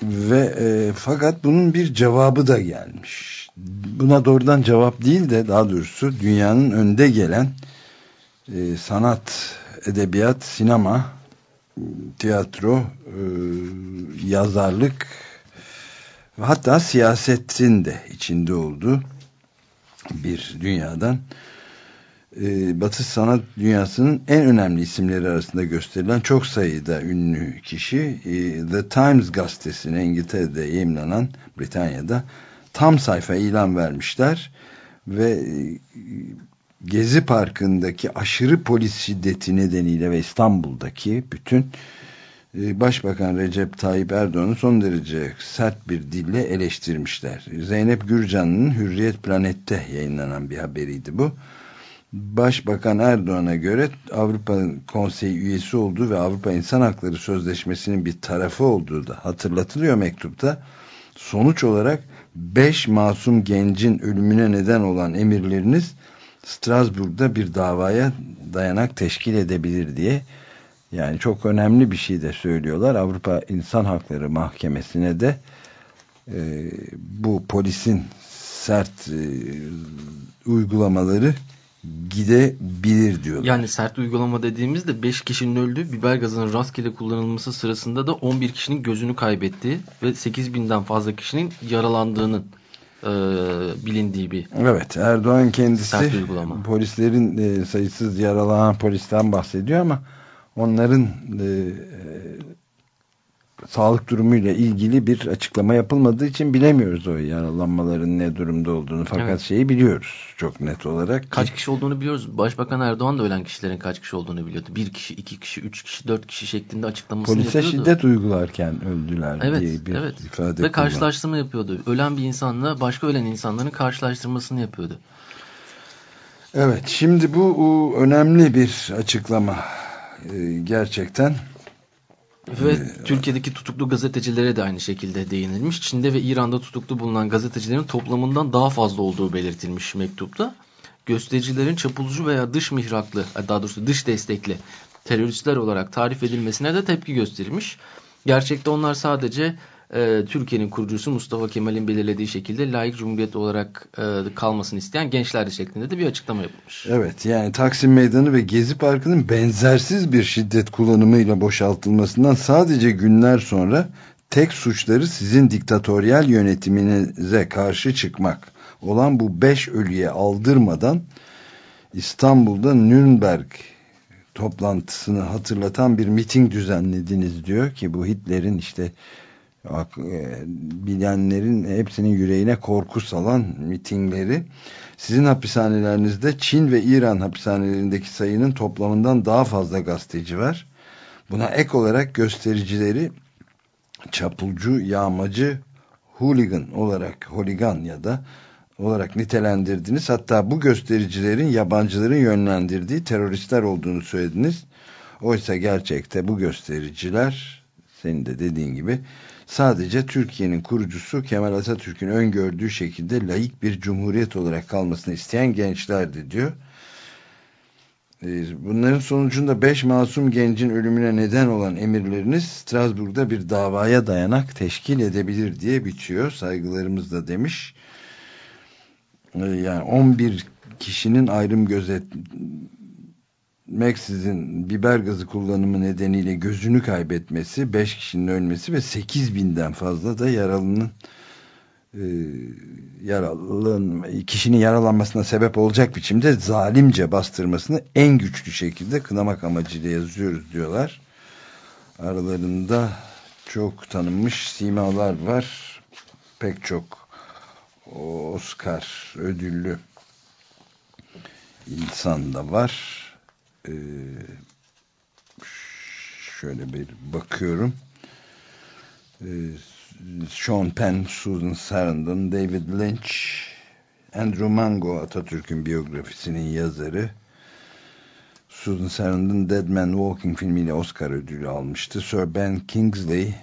Ve e, fakat bunun bir cevabı da gelmiş. Buna doğrudan cevap değil de daha doğrusu dünyanın önde gelen e, sanat, edebiyat, sinema, tiyatro, e, yazarlık hatta siyasetin de içinde olduğu bir dünyadan e, Batı sanat dünyasının en önemli isimleri arasında gösterilen çok sayıda ünlü kişi e, The Times gazetesine İngiltere'de yayınlanan Britanya'da tam sayfa ilan vermişler ve e, Gezi Parkı'ndaki aşırı polis şiddeti nedeniyle ve İstanbul'daki bütün Başbakan Recep Tayyip Erdoğan'ı son derece sert bir dille eleştirmişler. Zeynep Gürcan'ın Hürriyet Planet'te yayınlanan bir haberiydi bu. Başbakan Erdoğan'a göre Avrupa Konseyi üyesi olduğu ve Avrupa İnsan Hakları Sözleşmesi'nin bir tarafı olduğu da hatırlatılıyor mektupta. Sonuç olarak 5 masum gencin ölümüne neden olan emirleriniz Strasbourg'da bir davaya dayanak teşkil edebilir diye yani çok önemli bir şey de söylüyorlar. Avrupa İnsan Hakları Mahkemesi'ne de e, bu polisin sert e, uygulamaları gidebilir diyorlar. Yani sert uygulama dediğimizde 5 kişinin öldüğü biber gazının rastgele kullanılması sırasında da 11 kişinin gözünü kaybettiği ve 8 binden fazla kişinin yaralandığının e, bilindiği bir Evet Erdoğan kendisi polislerin e, sayısız yaralanan polisten bahsediyor ama onların e, sağlık durumuyla ilgili bir açıklama yapılmadığı için bilemiyoruz o yaralanmaların ne durumda olduğunu. Fakat Evet. şeyi biliyoruz çok net olarak. Kaç kişi olduğunu biliyoruz. Başbakan Erdoğan da ölen kişilerin kaç kişi olduğunu biliyordu. Bir kişi, iki kişi, üç kişi, dört kişi şeklinde açıklamasını Polise yapıyordu. şiddet uygularken öldüler Evet, diye bir evet. ifade Ve kullanıyor. karşılaştırma yapıyordu. Ölen bir insanla başka ölen insanların karşılaştırmasını yapıyordu. Evet şimdi bu önemli bir açıklama Ee, gerçekten. Ve Türkiye'deki tutuklu gazetecilere de aynı şekilde değinilmiş. Çin'de ve İran'da tutuklu bulunan gazetecilerin toplamından daha fazla olduğu belirtilmiş mektupta. Göstericilerin çapulcu veya dış mihraklı, daha doğrusu dış destekli teröristler olarak tarif edilmesine de tepki gösterilmiş. Gerçekte onlar sadece e, Türkiye'nin kurucusu Mustafa Kemal'in belirlediği şekilde layık cumhuriyet olarak e, kalmasını isteyen gençler şeklinde de bir açıklama yapılmış. Evet yani Taksim Meydanı ve Gezi Parkı'nın benzersiz bir şiddet kullanımıyla boşaltılmasından sadece günler sonra tek suçları sizin diktatöryel yönetiminize karşı çıkmak olan bu beş ölüye aldırmadan İstanbul'da Nürnberg toplantısını hatırlatan bir miting düzenlediniz diyor ki bu Hitler'in işte bilenlerin hepsinin yüreğine korku salan mitingleri sizin hapishanelerinizde Çin ve İran hapishanelerindeki sayının toplamından daha fazla gazeteci var. Buna ek olarak göstericileri çapulcu, yağmacı, hooligan olarak hooligan ya da olarak nitelendirdiniz. Hatta bu göstericilerin yabancıların yönlendirdiği teröristler olduğunu söylediniz. Oysa gerçekte bu göstericiler senin de dediğin gibi sadece Türkiye'nin kurucusu Kemal Atatürk'ün öngördüğü şekilde layık bir cumhuriyet olarak kalmasını isteyen gençlerdi diyor. Ee, Bunların sonucunda 5 masum gencin ölümüne neden olan emirleriniz Strasbourg'da bir davaya dayanak teşkil edebilir diye bitiyor. Saygılarımız da demiş. Ee, Yani 11 kişinin ayrım gözetmeksizin biber gazı kullanımı nedeniyle gözünü kaybetmesi, 5 kişinin ölmesi ve 8 binden fazla da yaralının e, yaralın kişinin yaralanmasına sebep olacak biçimde zalimce bastırmasını en güçlü şekilde kınamak amacıyla yazıyoruz diyorlar. Aralarında çok tanınmış simalar var. Pek çok Oscar ödüllü insan da var. Ee, şöyle bir bakıyorum. Ee, Sean Penn, Susan Sarandon, David Lynch, Andrew Mango Atatürk'ün biyografisinin yazarı. Susan Sarandon Dead Man Walking filmiyle Oscar ödülü almıştı. Sir Ben Kingsley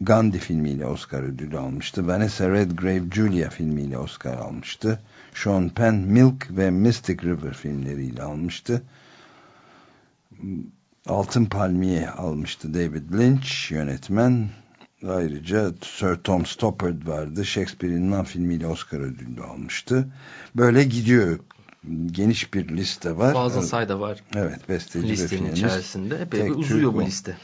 Gandhi filmiyle Oscar ödülü almıştı. Vanessa Redgrave Julia filmiyle Oscar almıştı. Sean Penn Milk ve Mystic River filmleriyle almıştı. Altın Palmiye almıştı David Lynch yönetmen. Ayrıca Sir Tom Stoppard vardı. Shakespeare'in Yunan filmiyle Oscar ödülü almıştı. Böyle gidiyor. Geniş bir liste var. Fazla sayıda var Evet besteci listenin içerisinde. Epey uzuyor Türk bu liste.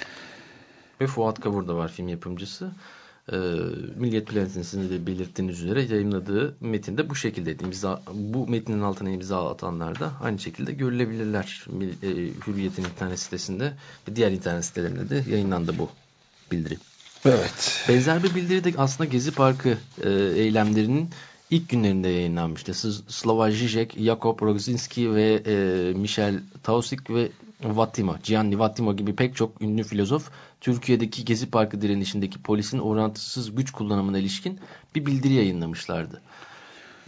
Ve Fuat Kavur da var film yapımcısı. E, Milliyet Planetinizin de belirttiğiniz üzere yayınladığı metinde bu şekilde imza, bu metnin altına imza atanlar da aynı şekilde görülebilirler. E, Hürriyet'in internet sitesinde ve diğer internet sitelerinde de yayınlandı bu bildiri. Evet. Benzer bir bildiri de aslında Gezi Parkı e, eylemlerinin ilk günlerinde yayınlanmıştı. Slava Zizek, Jakob Roginski ve e, Michel Tausik ve Vattimo, Gianni Vattimo gibi pek çok ünlü filozof Türkiye'deki Gezi Parkı direnişindeki polisin orantısız güç kullanımına ilişkin bir bildiri yayınlamışlardı.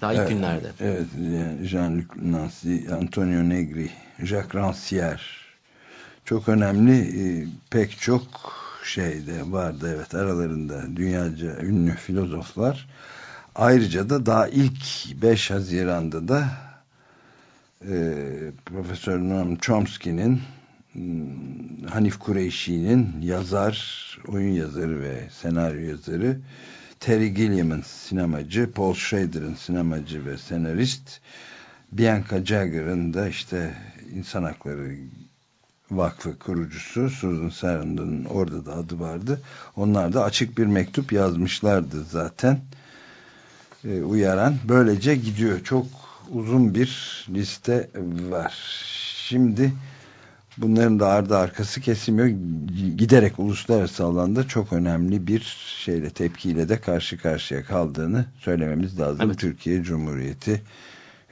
Daha ilk evet, günlerde. Evet, Jean-Luc Nancy, Antonio Negri, Jacques Rancière çok önemli e, pek çok şeyde vardı evet aralarında dünyaca ünlü filozoflar. Ayrıca da daha ilk 5 Haziran'da da e, Profesör Noam Chomsky'nin hmm, Hanif Kureyşi'nin yazar, oyun yazarı ve senaryo yazarı Terry Gilliam'ın sinemacı, Paul Schrader'ın sinemacı ve senarist Bianca Jagger'ın da işte insan hakları vakfı kurucusu Susan Sarandon'un orada da adı vardı. Onlar da açık bir mektup yazmışlardı zaten. E, uyaran. Böylece gidiyor. Çok uzun bir liste var. Şimdi bunların da ardı arkası kesmiyor. Giderek uluslararası alanda çok önemli bir şeyle tepkiyle de karşı karşıya kaldığını söylememiz lazım. Evet. Türkiye Cumhuriyeti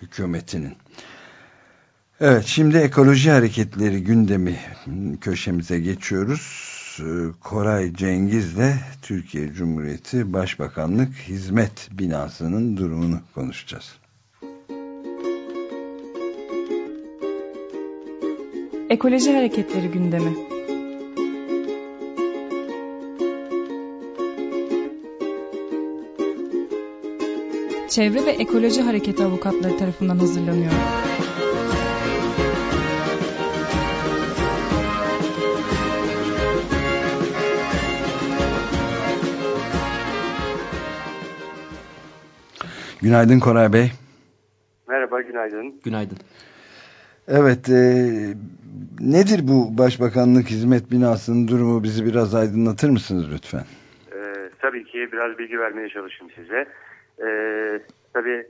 hükümetinin. Evet şimdi ekoloji hareketleri gündemi köşemize geçiyoruz. Koray Cengiz'le Türkiye Cumhuriyeti Başbakanlık Hizmet Binası'nın durumunu konuşacağız. Ekoloji Hareketleri gündemi. Çevre ve Ekoloji Hareketi avukatları tarafından hazırlanıyor. Günaydın Koray Bey. Merhaba, günaydın. Günaydın. Evet, e, nedir bu Başbakanlık Hizmet Binası'nın durumu? Bizi biraz aydınlatır mısınız lütfen? E, tabii ki biraz bilgi vermeye çalışayım size. E, tabii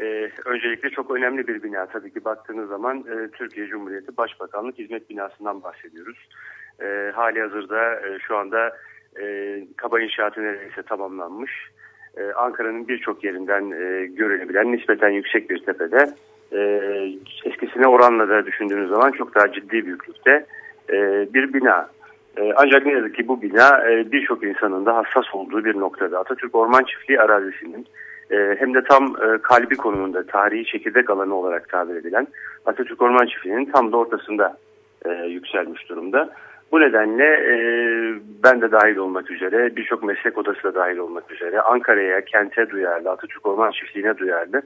e, öncelikle çok önemli bir bina. Tabii ki baktığınız zaman e, Türkiye Cumhuriyeti Başbakanlık Hizmet Binası'ndan bahsediyoruz. E, hali hazırda e, şu anda e, kaba inşaatı neredeyse tamamlanmış. E, Ankara'nın birçok yerinden e, görülebilen nispeten yüksek bir tepede e, eskisine oranla da düşündüğünüz zaman çok daha ciddi büyüklükte e, bir bina. Ancak ne yazık ki bu bina birçok insanın da hassas olduğu bir noktada. Atatürk Orman Çiftliği arazisinin hem de tam kalbi konumunda tarihi çekirdek alanı olarak tabir edilen Atatürk Orman Çiftliği'nin tam da ortasında yükselmiş durumda. Bu nedenle e, ben de dahil olmak üzere, birçok meslek odası da dahil olmak üzere Ankara'ya, kente duyarlı, Atatürk Orman Çiftliği'ne duyarlı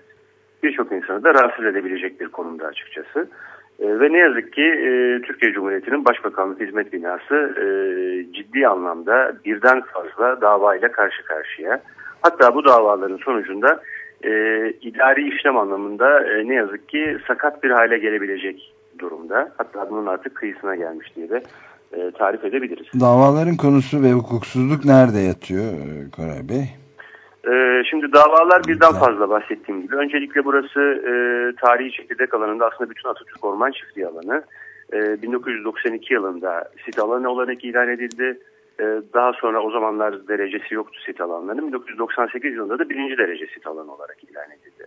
birçok insanı da rahatsız edebilecek bir konumda açıkçası. E, ve ne yazık ki e, Türkiye Cumhuriyeti'nin Başbakanlık Hizmet Binası e, ciddi anlamda birden fazla davayla karşı karşıya. Hatta bu davaların sonucunda e, idari işlem anlamında e, ne yazık ki sakat bir hale gelebilecek durumda. Hatta bunun artık kıyısına gelmiş diye de e, tarif edebiliriz. Davaların konusu ve hukuksuzluk nerede yatıyor e, Koray Bey? E, şimdi davalar birden fazla bahsettiğim gibi. Öncelikle burası e, tarihi çekirdek alanında aslında bütün Atatürk Orman Çiftliği alanı. E, 1992 yılında sit alanı olarak ilan edildi. E, daha sonra o zamanlar derecesi yoktu sit alanlarının. 1998 yılında da birinci derece sit alanı olarak ilan edildi.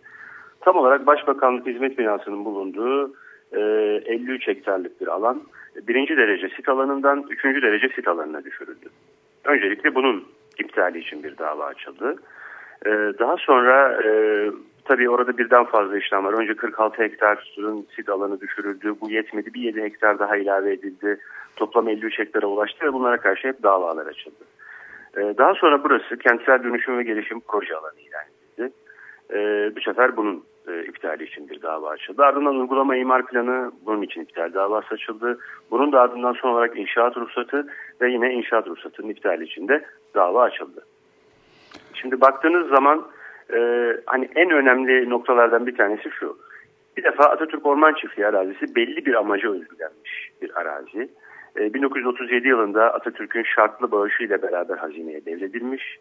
Tam olarak Başbakanlık Hizmet Binası'nın bulunduğu e, 53 hektarlık bir alan birinci derece sit alanından üçüncü derece sit alanına düşürüldü. Öncelikle bunun iptali için bir dava açıldı. Ee, daha sonra e, tabii orada birden fazla işlem var. Önce 46 hektarın sit alanı düşürüldü. Bu yetmedi. Bir 7 hektar daha ilave edildi. Toplam 53 hektara ulaştı ve bunlara karşı hep davalar açıldı. Ee, daha sonra burası kentsel dönüşüm ve gelişim proje alanı ilan edildi. Ee, bu sefer bunun e, iptali için bir dava açıldı. Ardından uygulama imar planı bunun için iptal davası açıldı. Bunun da ardından son olarak inşaat ruhsatı ve yine inşaat ruhsatının iptali için de dava açıldı. Şimdi baktığınız zaman e, hani en önemli noktalardan bir tanesi şu. Bir defa Atatürk Orman Çiftliği arazisi belli bir amaca özgülenmiş bir arazi. e, 1937 yılında Atatürk'ün şartlı bağışıyla beraber hazineye devredilmiş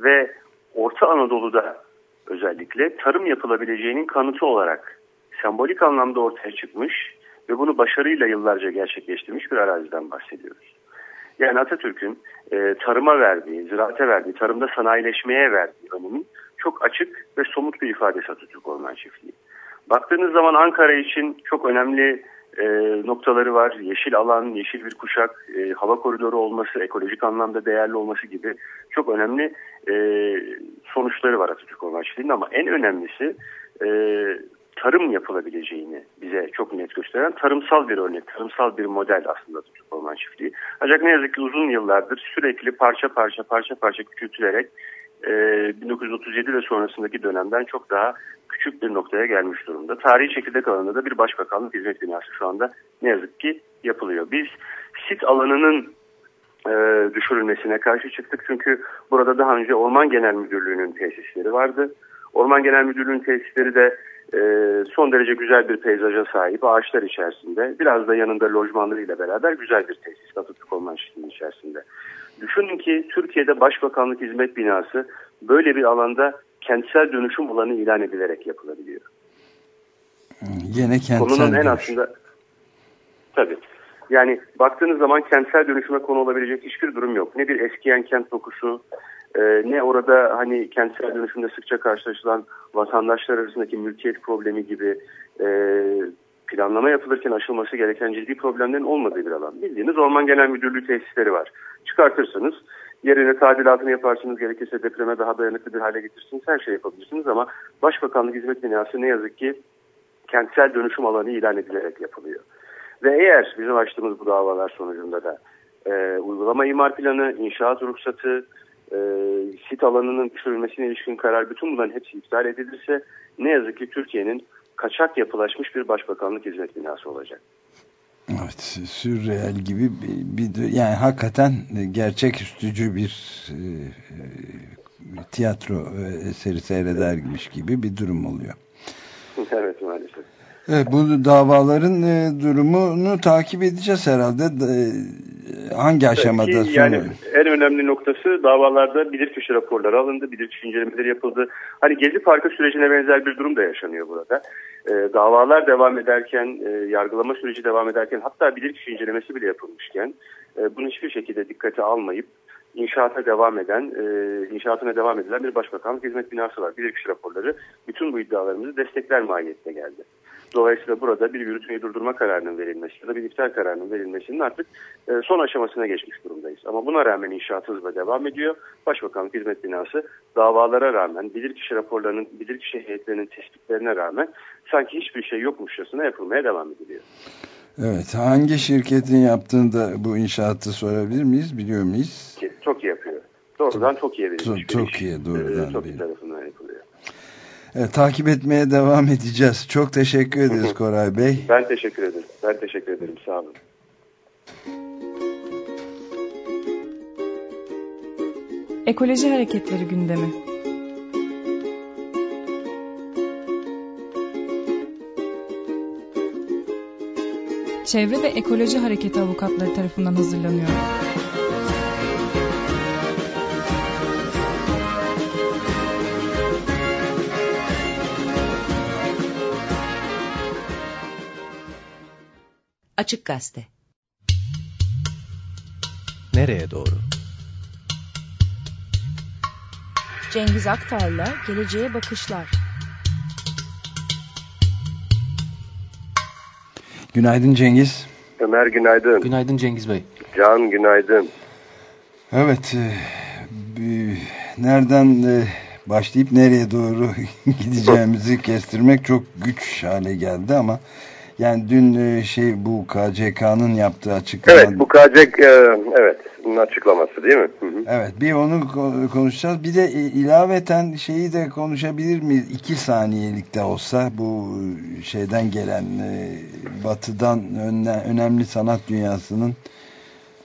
ve Orta Anadolu'da özellikle tarım yapılabileceğinin kanıtı olarak sembolik anlamda ortaya çıkmış ve bunu başarıyla yıllarca gerçekleştirmiş bir araziden bahsediyoruz. Yani Atatürk'ün e, tarıma verdiği, ziraate verdiği, tarımda sanayileşmeye verdiği önemin çok açık ve somut bir ifadesi Atatürk Orman Çiftliği. Baktığınız zaman Ankara için çok önemli e, noktaları var. Yeşil alan, yeşil bir kuşak, e, hava koridoru olması, ekolojik anlamda değerli olması gibi çok önemli e, sonuçları var Atatürk Orman Çiftliği'nin ama en önemlisi e, tarım yapılabileceğini bize çok net gösteren tarımsal bir örnek, tarımsal bir model aslında Atatürk Orman Çiftliği. Ancak ne yazık ki uzun yıllardır sürekli parça parça parça parça küçültülerek e, 1937 ve sonrasındaki dönemden çok daha küçük bir noktaya gelmiş durumda. Tarihi çekirdek alanında da bir başbakanlık hizmet binası şu anda ne yazık ki yapılıyor. Biz sit alanının e, düşürülmesine karşı çıktık. Çünkü burada daha önce Orman Genel Müdürlüğü'nün tesisleri vardı. Orman Genel Müdürlüğü'nün tesisleri de e, son derece güzel bir peyzaja sahip ağaçlar içerisinde. Biraz da yanında lojmanlarıyla beraber güzel bir tesis Atatürk Orman Çiftliği içerisinde. Düşünün ki Türkiye'de Başbakanlık Hizmet Binası böyle bir alanda kentsel dönüşüm alanı ilan edilerek yapılabiliyor. Yine kentsel Konunun en aslında tabii. Yani baktığınız zaman kentsel dönüşüme konu olabilecek hiçbir durum yok. Ne bir eskiyen kent dokusu, e, ne orada hani kentsel dönüşümde sıkça karşılaşılan vatandaşlar arasındaki mülkiyet problemi gibi e, planlama yapılırken aşılması gereken ciddi problemlerin olmadığı bir alan. Bildiğiniz Orman Genel Müdürlüğü tesisleri var. Çıkartırsınız, yerine tadilatını yaparsınız, gerekirse depreme daha dayanıklı bir hale getirirsiniz, her şey yapabilirsiniz ama Başbakanlık Hizmet Binası ne yazık ki kentsel dönüşüm alanı ilan edilerek yapılıyor. Ve eğer bizim açtığımız bu davalar sonucunda da e, uygulama imar planı, inşaat ruhsatı, e, sit alanının düşürülmesine ilişkin karar bütün bunların hepsi iptal edilirse ne yazık ki Türkiye'nin kaçak yapılaşmış bir başbakanlık hizmet binası olacak. Evet, sürreel gibi bir, bir yani hakikaten gerçeküstücü bir e, e, tiyatro e, eseri seyredermiş gibi bir durum oluyor. evet maalesef. Evet, bu davaların e, durumunu takip edeceğiz herhalde. E, hangi aşamada Ki yani en önemli noktası davalarda bilirkişi raporları alındı, bilirkişi incelemeleri yapıldı. Hani Gezi Parkı sürecine benzer bir durum da yaşanıyor burada. E, davalar devam ederken, e, yargılama süreci devam ederken hatta bilirkişi incelemesi bile yapılmışken e, bunu hiçbir şekilde dikkate almayıp inşaata devam eden, e, inşaatına devam edilen bir başbakanlık hizmet binası var. Bilirkişi raporları bütün bu iddialarımızı destekler mahiyette geldi. Dolayısıyla burada bir yürütmeyi durdurma kararının verilmesi ya da bir iptal kararının verilmesinin artık e, son aşamasına geçmiş durumdayız. Ama buna rağmen inşaat hızla devam ediyor. Başbakanlık Hizmet Binası davalara rağmen, bilirkişi raporlarının, bilirkişi heyetlerinin tespitlerine rağmen sanki hiçbir şey yokmuşçasına yapılmaya devam ediliyor. Evet, hangi şirketin yaptığında bu inşaatı sorabilir miyiz, biliyor muyuz? Ki, TOKİ yapıyor. Doğrudan TOKİ'ye verilmiş TOKİ'ye doğrudan E, TOKİ tarafından yapılıyor. Evet, takip etmeye devam edeceğiz. Çok teşekkür ederiz Koray Bey. Ben teşekkür ederim. Ben teşekkür ederim. Sağ olun. Ekoloji Hareketleri gündemi. Çevre ve Ekoloji Hareketi avukatları tarafından hazırlanıyor. Açık Gazete Nereye doğru? Cengiz Aktar'la Geleceğe Bakışlar. Günaydın Cengiz. Ömer günaydın. Günaydın Cengiz Bey. Can günaydın. Evet, e, bir- nereden e, başlayıp nereye doğru [LAUGHS] gideceğimizi kestirmek çok güç hale geldi ama yani dün e, şey bu KCK'nın yaptığı açıklama Evet bu KCK e, evet bunun açıklaması değil mi? Hı hı. Evet bir onu ko- konuşacağız. Bir de e, ilaveten şeyi de konuşabilir miyiz? İki saniyelik de olsa bu şeyden gelen batıdan önemli sanat dünyasının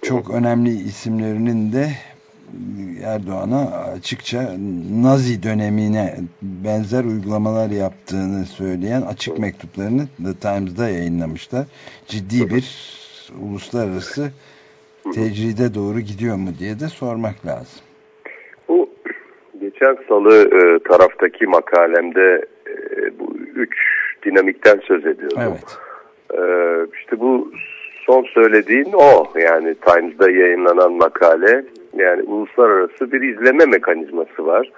çok önemli isimlerinin de Erdoğan'a açıkça Nazi dönemine benzer uygulamalar yaptığını söyleyen açık mektuplarını The Times'da yayınlamışlar. Ciddi bir uluslararası tecride doğru gidiyor mu diye de sormak lazım. Bu geçen salı e, taraftaki makalemde e, bu üç dinamikten söz ediyordum. Evet. E, işte bu son söylediğin o yani Times'da yayınlanan makale yani uluslararası bir izleme mekanizması var.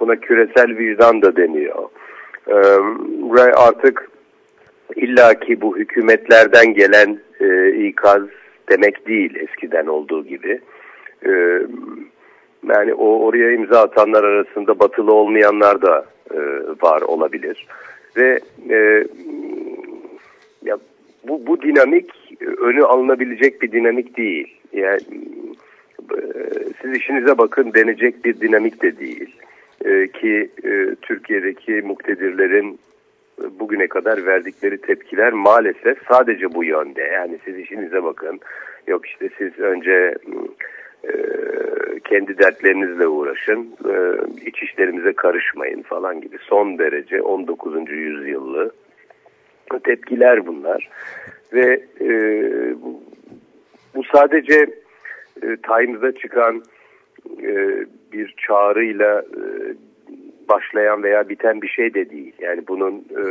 Buna küresel vicdan da deniyor. E, ve artık illaki bu hükümetlerden gelen e, ikaz demek değil eskiden olduğu gibi. E, yani o oraya imza atanlar arasında batılı olmayanlar da e, var olabilir. Ve e, ya bu, bu dinamik önü alınabilecek bir dinamik değil. Yani e, siz işinize bakın denecek bir dinamik de değil. E, ki e, Türkiye'deki muktedirlerin bugüne kadar verdikleri tepkiler maalesef sadece bu yönde. Yani siz işinize bakın. Yok işte siz önce e, kendi dertlerinizle uğraşın, e, iç işlerimize karışmayın falan gibi son derece 19. yüzyıllı tepkiler bunlar. Ve e, bu, bu sadece e, Times'da çıkan e, bir çağrıyla e, başlayan veya biten bir şey de değil. Yani bunun e,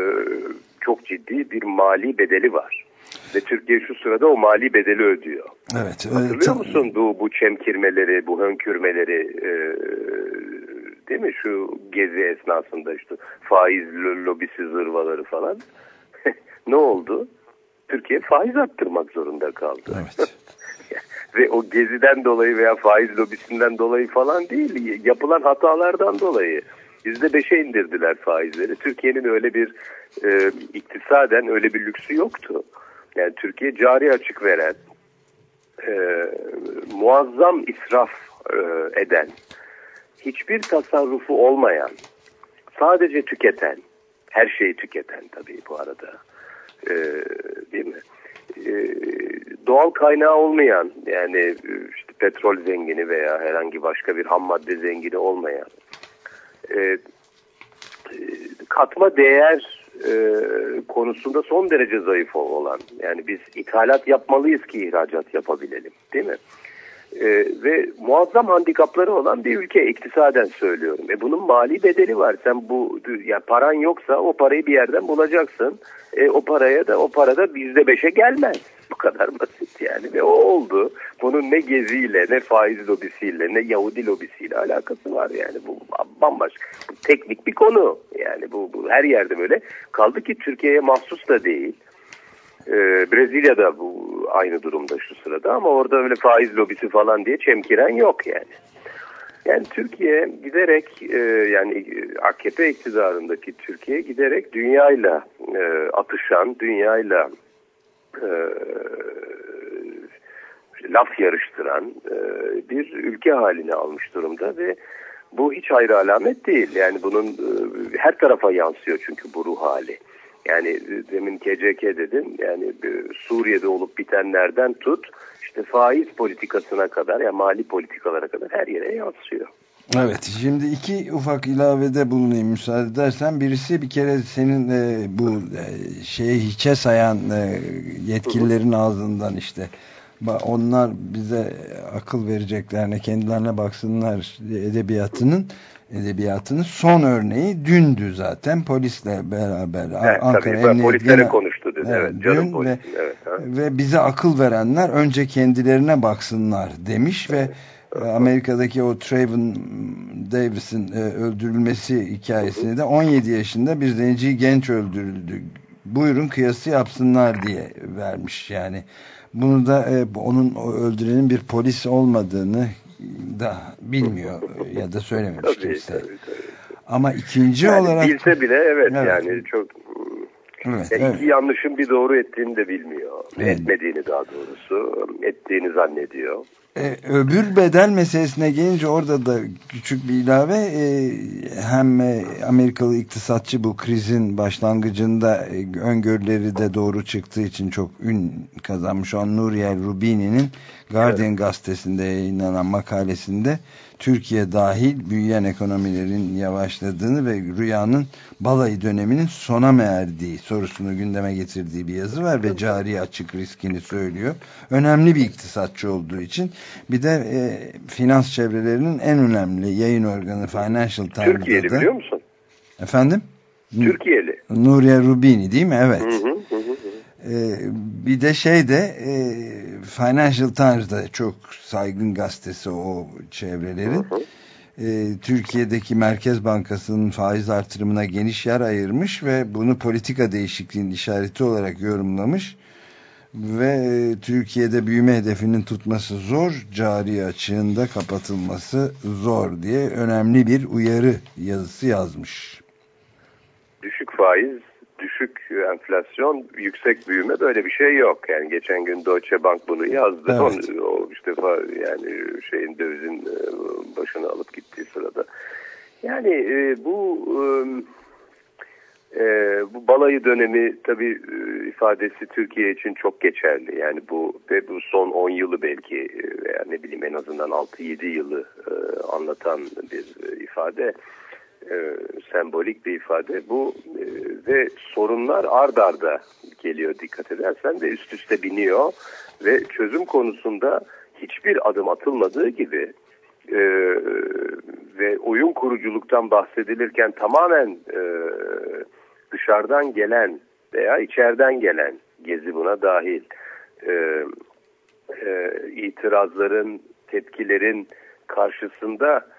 çok ciddi bir mali bedeli var. Ve Türkiye şu sırada o mali bedeli ödüyor. Evet. Hatırlıyor musun bu, bu çemkirmeleri, bu hönkürmeleri e, değil mi? Şu gezi esnasında işte faiz lobisi zırvaları falan. [LAUGHS] ne oldu? Türkiye faiz arttırmak zorunda kaldı. Evet. Ve o geziden dolayı veya faiz lobisinden dolayı falan değil, yapılan hatalardan dolayı. Yüzde beşe indirdiler faizleri. Türkiye'nin öyle bir e, iktisaden öyle bir lüksü yoktu. Yani Türkiye cari açık veren, e, muazzam israf e, eden, hiçbir tasarrufu olmayan, sadece tüketen, her şeyi tüketen tabii bu arada, e, değil mi? E, doğal kaynağı olmayan, yani işte petrol zengini veya herhangi başka bir ham madde zengini olmayan, e, katma değer e, konusunda son derece zayıf olan yani biz ithalat yapmalıyız ki ihracat yapabilelim değil mi? E, ve muazzam handikapları olan bir ülke iktisaden söylüyorum. E, bunun mali bedeli var. Sen bu ya paran yoksa o parayı bir yerden bulacaksın. E, o paraya da o parada yüzde beşe gelmez. Bu kadar basit yani ve o oldu. Bunun ne geziyle ne faiz lobisiyle ne Yahudi lobisiyle alakası var yani bu bambaşka. Bu teknik bir konu yani bu, bu her yerde böyle. Kaldı ki Türkiye'ye mahsus da değil. Ee, Brezilya'da bu aynı durumda şu sırada ama orada öyle faiz lobisi falan diye çemkiren yok yani. Yani Türkiye giderek e, yani AKP iktidarındaki Türkiye giderek dünyayla e, atışan, dünyayla e, laf yarıştıran e, bir ülke haline almış durumda ve bu hiç ayrı alamet değil. Yani bunun e, her tarafa yansıyor çünkü bu ruh hali. Yani e, demin KCK dedim yani e, Suriye'de olup bitenlerden tut işte faiz politikasına kadar ya yani mali politikalara kadar her yere yansıyor. Evet şimdi iki ufak ilavede bulunayım müsaade edersen. Birisi bir kere senin e, bu e, şeyi hiçe sayan e, yetkililerin ağzından işte onlar bize akıl vereceklerine kendilerine baksınlar edebiyatının edebiyatının son örneği dündü zaten polisle beraber evet, Ankara tabii, polislere konuştu dedi. Evet, evet dün ve, evet, ve bize akıl verenler önce kendilerine baksınlar demiş ve Amerika'daki o Trayvon Davis'in e, öldürülmesi hikayesini de 17 yaşında bir zenci genç öldürüldü. Buyurun kıyası yapsınlar diye vermiş yani. Bunu da e, onun öldürenin bir polis olmadığını da bilmiyor ya da söylememiş tabii, kimse. Tabii, tabii. Ama ikinci yani olarak bilse bile evet, evet. yani çok Evet, yani evet. iki yanlışın bir doğru ettiğini de bilmiyor. Evet. Etmediğini daha doğrusu. Ettiğini zannediyor. E, öbür bedel meselesine gelince orada da küçük bir ilave e, hem e, Amerikalı iktisatçı bu krizin başlangıcında e, öngörüleri de doğru çıktığı için çok ün kazanmış olan Nuriel Rubini'nin Guardian evet. gazetesinde yayınlanan makalesinde Türkiye dahil büyüyen ekonomilerin yavaşladığını ve rüyanın balayı döneminin sona mı erdiği sorusunu gündeme getirdiği bir yazı var ve cari açık riskini söylüyor. Önemli bir iktisatçı olduğu için bir de e, finans çevrelerinin en önemli yayın organı Financial Times'da Türkiye'li biliyor musun? Efendim? Türkiye'li. Nuriye Rubini değil mi? Evet. Hı hı. Ee, bir de şey de e, Financial Times'da çok saygın gazetesi o çevrelerin. E, Türkiye'deki Merkez Bankası'nın faiz artırımına geniş yer ayırmış ve bunu politika değişikliğinin işareti olarak yorumlamış. Ve e, Türkiye'de büyüme hedefinin tutması zor, cari açığında kapatılması zor diye önemli bir uyarı yazısı yazmış. Düşük faiz enflasyon, yüksek büyüme böyle bir şey yok. Yani geçen gün Deutsche Bank bunu yazdı. Evet. Onu, o işte yani şeyin dövizin e, başını alıp gittiği sırada. Yani e, bu e, e, bu balayı dönemi tabii e, ifadesi Türkiye için çok geçerli. Yani bu ve bu son 10 yılı belki e, veya ne bileyim en azından 6-7 yılı e, anlatan bir ifade e, sembolik bir ifade. Bu e, ve sorunlar ard arda geliyor dikkat edersen ve üst üste biniyor ve çözüm konusunda hiçbir adım atılmadığı gibi e, ve oyun kuruculuktan bahsedilirken tamamen e, dışarıdan gelen veya içeriden gelen gezi buna dahil e, e, itirazların, tepkilerin karşısında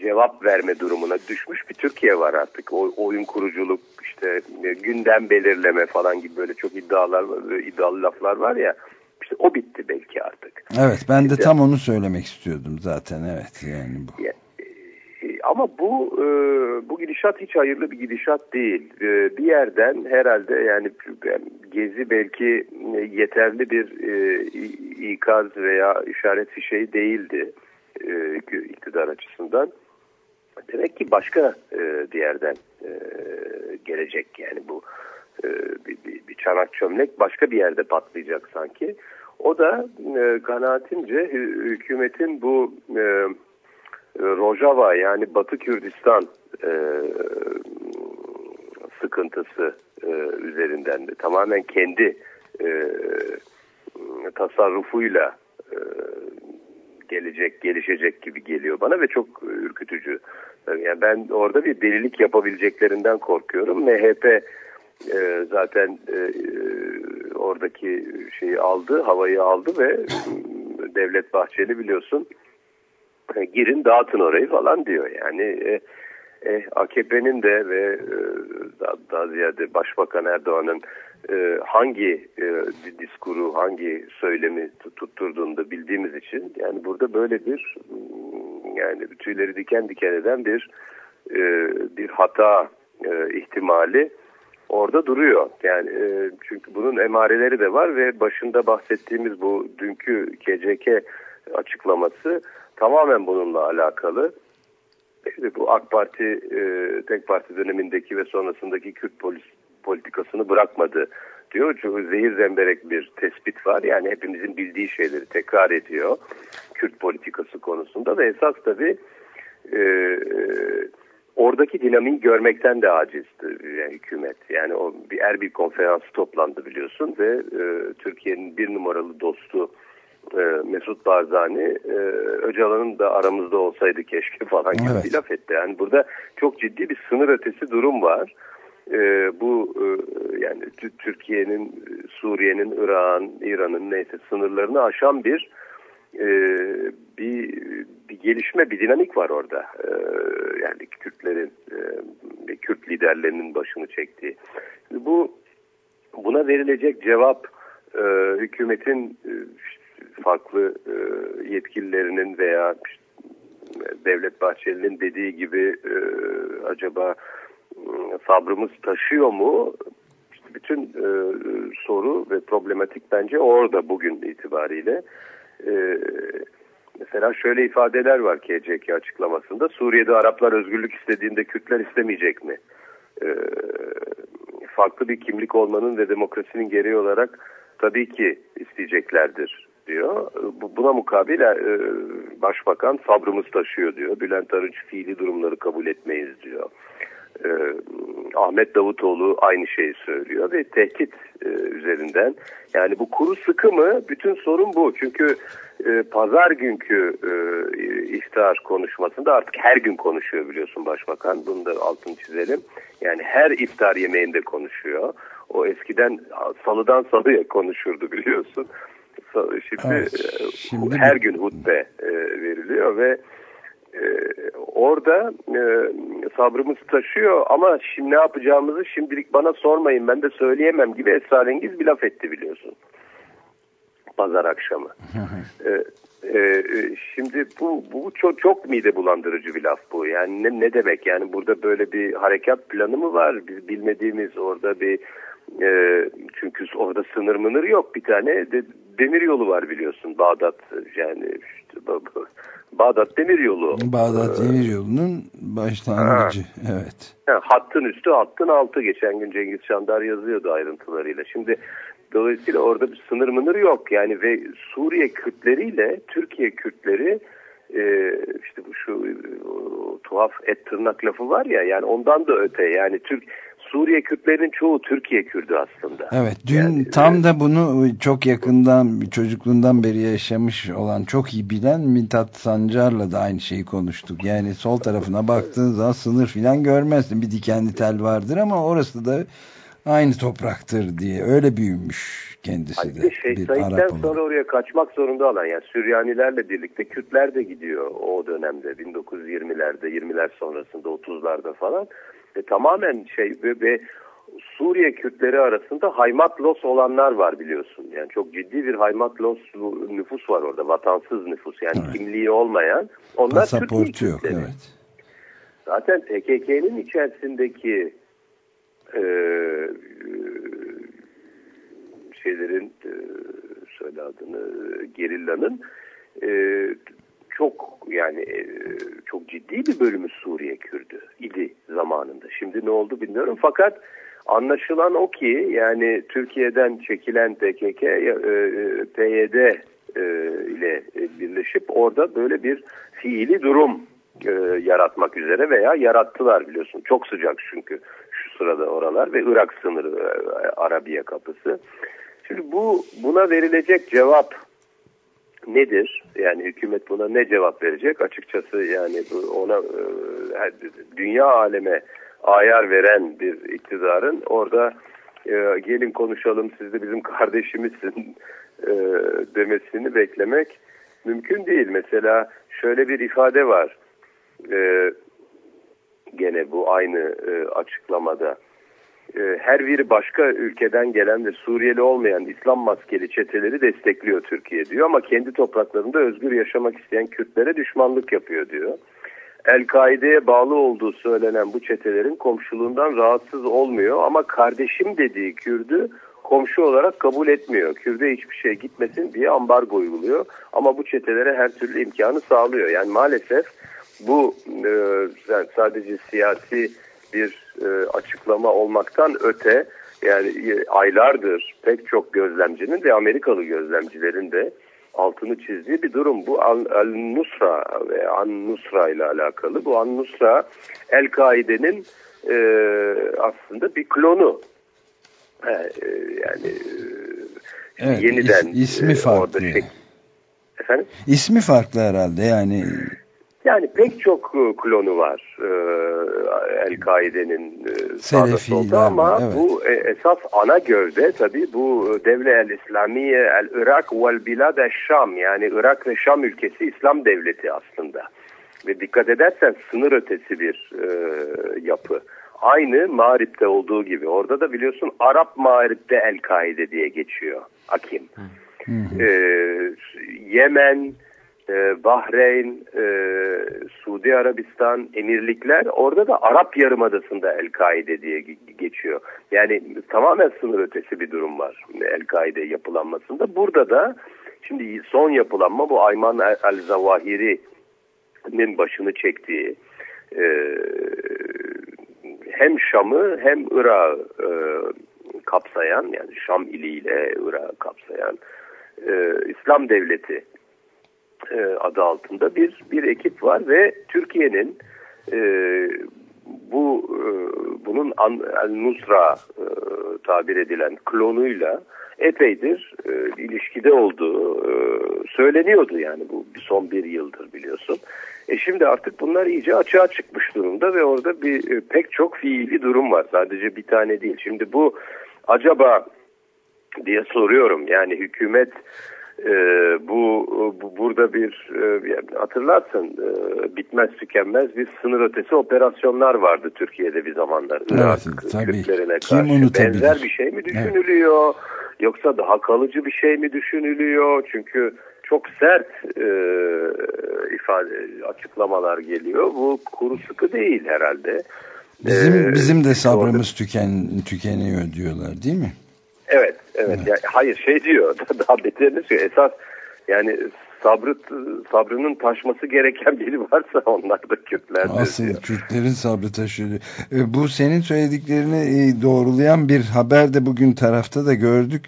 cevap verme durumuna düşmüş bir Türkiye var artık. O, oyun kuruculuk, işte e, gündem belirleme falan gibi böyle çok iddialar, iddialı laflar var ya. İşte o bitti belki artık. Evet ben de tam onu söylemek istiyordum zaten evet yani bu. E, ama bu e, bu gidişat hiç hayırlı bir gidişat değil. Bir yerden herhalde yani gezi belki yeterli bir ikaz veya işaret fişeği değildi iktidar açısından. Demek ki başka e, diğerden e, gelecek yani bu e, bir, bir, bir çanak çömlek başka bir yerde patlayacak sanki. O da e, kanaatimce hükümetin bu e, Rojava yani Batı Kürdistan e, sıkıntısı e, üzerinden de tamamen kendi e, tasarrufuyla e, gelecek, gelişecek gibi geliyor bana ve çok ürkütücü. Yani ben orada bir delilik yapabileceklerinden korkuyorum. MHP e, zaten e, oradaki şeyi aldı, havayı aldı ve e, Devlet Bahçeli biliyorsun e, girin dağıtın orayı falan diyor. Yani e, e, AKP'nin de ve e, daha, daha ziyade Başbakan Erdoğan'ın e, hangi e, diskuru, hangi söylemi tutturduğunu da bildiğimiz için yani burada böyle bir mm, yani tüyleri diken diken eden bir e, bir hata e, ihtimali orada duruyor. Yani e, çünkü bunun emareleri de var ve başında bahsettiğimiz bu dünkü KCK açıklaması tamamen bununla alakalı. İşte bu AK Parti e, tek parti dönemindeki ve sonrasındaki Kürt polis politikasını bırakmadı diyor. Çünkü zehir zemberek bir tespit var. Yani hepimizin bildiği şeyleri tekrar ediyor. Kürt politikası konusunda da esas tabii e, oradaki dinamiği görmekten de acizdi yani hükümet. Yani o bir Erbil konferansı toplandı biliyorsun ve e, Türkiye'nin bir numaralı dostu e, Mesut Barzani e, Öcalan'ın da aramızda olsaydı keşke falan gibi evet. bir laf etti. Yani burada çok ciddi bir sınır ötesi durum var e, bu e, yani Türkiye'nin, Suriye'nin, Irak'ın, İran'ın neyse sınırlarını aşan bir e, bir, bir gelişme, bir dinamik var orada. E, yani Kürtlerin, e, Kürt liderlerinin başını çektiği. Bu buna verilecek cevap e, hükümetin e, farklı e, yetkililerinin veya Devlet Bahçeli'nin dediği gibi e, acaba sabrımız taşıyor mu? İşte bütün e, soru ve problematik bence orada bugün itibariyle. E, Mesela şöyle ifadeler var KCK açıklamasında. Suriye'de Araplar özgürlük istediğinde Kürtler istemeyecek mi? Ee, farklı bir kimlik olmanın ve demokrasinin gereği olarak tabii ki isteyeceklerdir diyor. Bu- Buna mukabil e, başbakan sabrımız taşıyor diyor. Bülent Arınç fiili durumları kabul etmeyiz diyor. Ee, Ahmet Davutoğlu aynı şeyi söylüyor ve tehdit e, üzerinden. Yani bu kuru sıkı mı bütün sorun bu. Çünkü e, pazar günkü e, iftar konuşmasında artık her gün konuşuyor biliyorsun başbakan. Bunu da altını çizelim. Yani her iftar yemeğinde konuşuyor. O eskiden salıdan salıya konuşurdu biliyorsun. Şimdi, Evet, e, şimdi her gün hutbe e, veriliyor ve ee, orada e, sabrımız taşıyor ama şimdi ne yapacağımızı şimdilik bana sormayın ben de söyleyemem gibi esrarengiz bir laf etti biliyorsun. Pazar akşamı. [LAUGHS] Ee, e, şimdi bu, bu çok, çok mide bulandırıcı bir laf bu. Yani ne, ne demek? Yani burada böyle bir harekat planı mı var? Biz bilmediğimiz orada bir e, çünkü orada sınır mınır yok. Bir tane de, demir yolu var biliyorsun. Bağdat yani işte, Bağdat demir yolu. Bağdat Demir Yolu'nun başlangıcı. Evet. Ha, hattın üstü hattın altı geçen gün Cengiz Çandar yazıyordu ayrıntılarıyla. Şimdi dolayısıyla orada bir sınır mınır yok yani ve Suriye Kürtleriyle Türkiye Kürtleri e, işte bu şu e, o tuhaf et tırnak lafı var ya yani ondan da öte yani Türk Suriye Kürtlerinin çoğu Türkiye Kürdü aslında. Evet dün Yani, tam da bunu çok yakından çocukluğundan beri yaşamış olan çok iyi bilen Mithat Sancar'la da aynı şeyi konuştuk. Yani sol tarafına baktığın zaman sınır filan görmezsin. Bir dikenli tel vardır ama orası da aynı topraktır diye öyle büyümüş kendisi de. de Şeyh bir Said'den sonra oraya kaçmak zorunda olan yani Süryanilerle birlikte Kürtler de gidiyor o dönemde 1920'lerde 20'ler sonrasında 30'larda falan ve tamamen şey ve, ve Suriye Kürtleri arasında haymat-los olanlar var biliyorsun. Yani çok ciddi bir haymat-los nüfus var orada. Vatansız nüfus yani Evet. kimliği olmayan. Onlar Pasaportu Türkiye yok Kürtleri. evet. Zaten PKK'nın içerisindeki e, şeylerin e, söyle adını e, gerillanın e, çok yani e, çok ciddi bir bölümü Suriye Kürdü idi zamanında. Şimdi ne oldu bilmiyorum fakat anlaşılan o ki yani Türkiye'den çekilen PKK e, e, PYD ile birleşip orada böyle bir fiili durum yaratmak üzere veya yarattılar biliyorsun. Çok sıcak çünkü şu sırada oralar ve Irak sınırı e, kapısı. Şimdi bu buna verilecek cevap nedir? Yani hükümet buna ne cevap verecek? Açıkçası yani ona e, dünya aleme ayar veren bir iktidarın orada e, gelin konuşalım siz de bizim kardeşimizsin e, demesini beklemek mümkün değil. Mesela şöyle bir ifade var. Gene bu aynı açıklamada. E, her biri başka ülkeden gelen ve Suriyeli olmayan İslam maskeli çeteleri destekliyor Türkiye diyor ama kendi topraklarında özgür yaşamak isteyen Kürtlere düşmanlık yapıyor diyor. El-Kaide'ye bağlı olduğu söylenen bu çetelerin komşuluğundan rahatsız olmuyor ama kardeşim dediği Kürdü komşu olarak kabul etmiyor. Kürde hiçbir şey gitmesin diye ambargo uyguluyor ama bu çetelere her türlü imkanı sağlıyor. Yani maalesef bu e, sadece siyasi bir e, açıklama olmaktan öte yani e, aylardır pek çok gözlemcinin ve Amerikalı gözlemcilerin de altını çizdiği bir durum. Bu Al-Nusra ve An-Nusra ile alakalı. Bu An-Nusra El-Kaide'nin e, aslında bir klonu. E, e, yani e, Evet, yeniden is- ismi farklı. şey- Efendim? İsmi farklı herhalde yani Yani pek çok e, klonu var e, El-Kaide'nin e, sağda solda ama evet. bu e, esas ana gövde tabii bu e, Devle el-İslamiye el-Irak vel Bilad el-Şam yani Irak ve Şam ülkesi İslam devleti aslında. Ve dikkat edersen sınır ötesi bir e, yapı. Aynı Mağrip'te olduğu gibi. Orada da biliyorsun Arap Mağrip'te El-Kaide diye geçiyor. Akim. Ee, Yemen, e, Bahreyn, e, Suudi Arabistan, Emirlikler orada da Arap Yarımadası'nda El-Kaide diye ge- geçiyor. Yani tamamen sınır ötesi bir durum var El-Kaide yapılanmasında. Burada da Şimdi son yapılanma bu Ayman el-Zavahiri'nin başını çektiği e, hem Şam'ı hem Irak'ı e, kapsayan yani Şam iliyle Irak'ı kapsayan e, İslam Devleti e, adı altında bir bir ekip var ve Türkiye'nin e, bu e, bunun Nusra e, tabir edilen klonuyla epeydir e, ilişkide olduğu e, söyleniyordu yani bu son bir yıldır biliyorsun. E şimdi artık bunlar iyice açığa çıkmış durumda ve orada bir e, pek çok fiili durum var. Sadece bir tane değil. Şimdi bu acaba diye soruyorum yani hükümet e, bu, bu burada bir e, hatırlarsın e, bitmez tükenmez bir sınır ötesi operasyonlar vardı Türkiye'de bir zamanlar. Irak evet, tabii. Kürtlerine Kim karşı unutabilir? benzer bir şey mi düşünülüyor? Evet. Yoksa daha kalıcı bir şey mi düşünülüyor? Çünkü çok sert e, ifade açıklamalar geliyor. Bu kuru sıkı değil herhalde. Bizim Ee, bizim de sabrımız tüken tükeniyor diyorlar değil mi? Evet, evet. Yani, hayır şey diyor, [LAUGHS] daha beterini söylüyor. Esas yani sabrı, sabrının taşması gereken biri varsa onlar da Kürtlerdir Asıl. Kürtlerin sabrı taşıyor. E, Bu senin söylediklerini e, doğrulayan bir haber de bugün tarafta da gördük.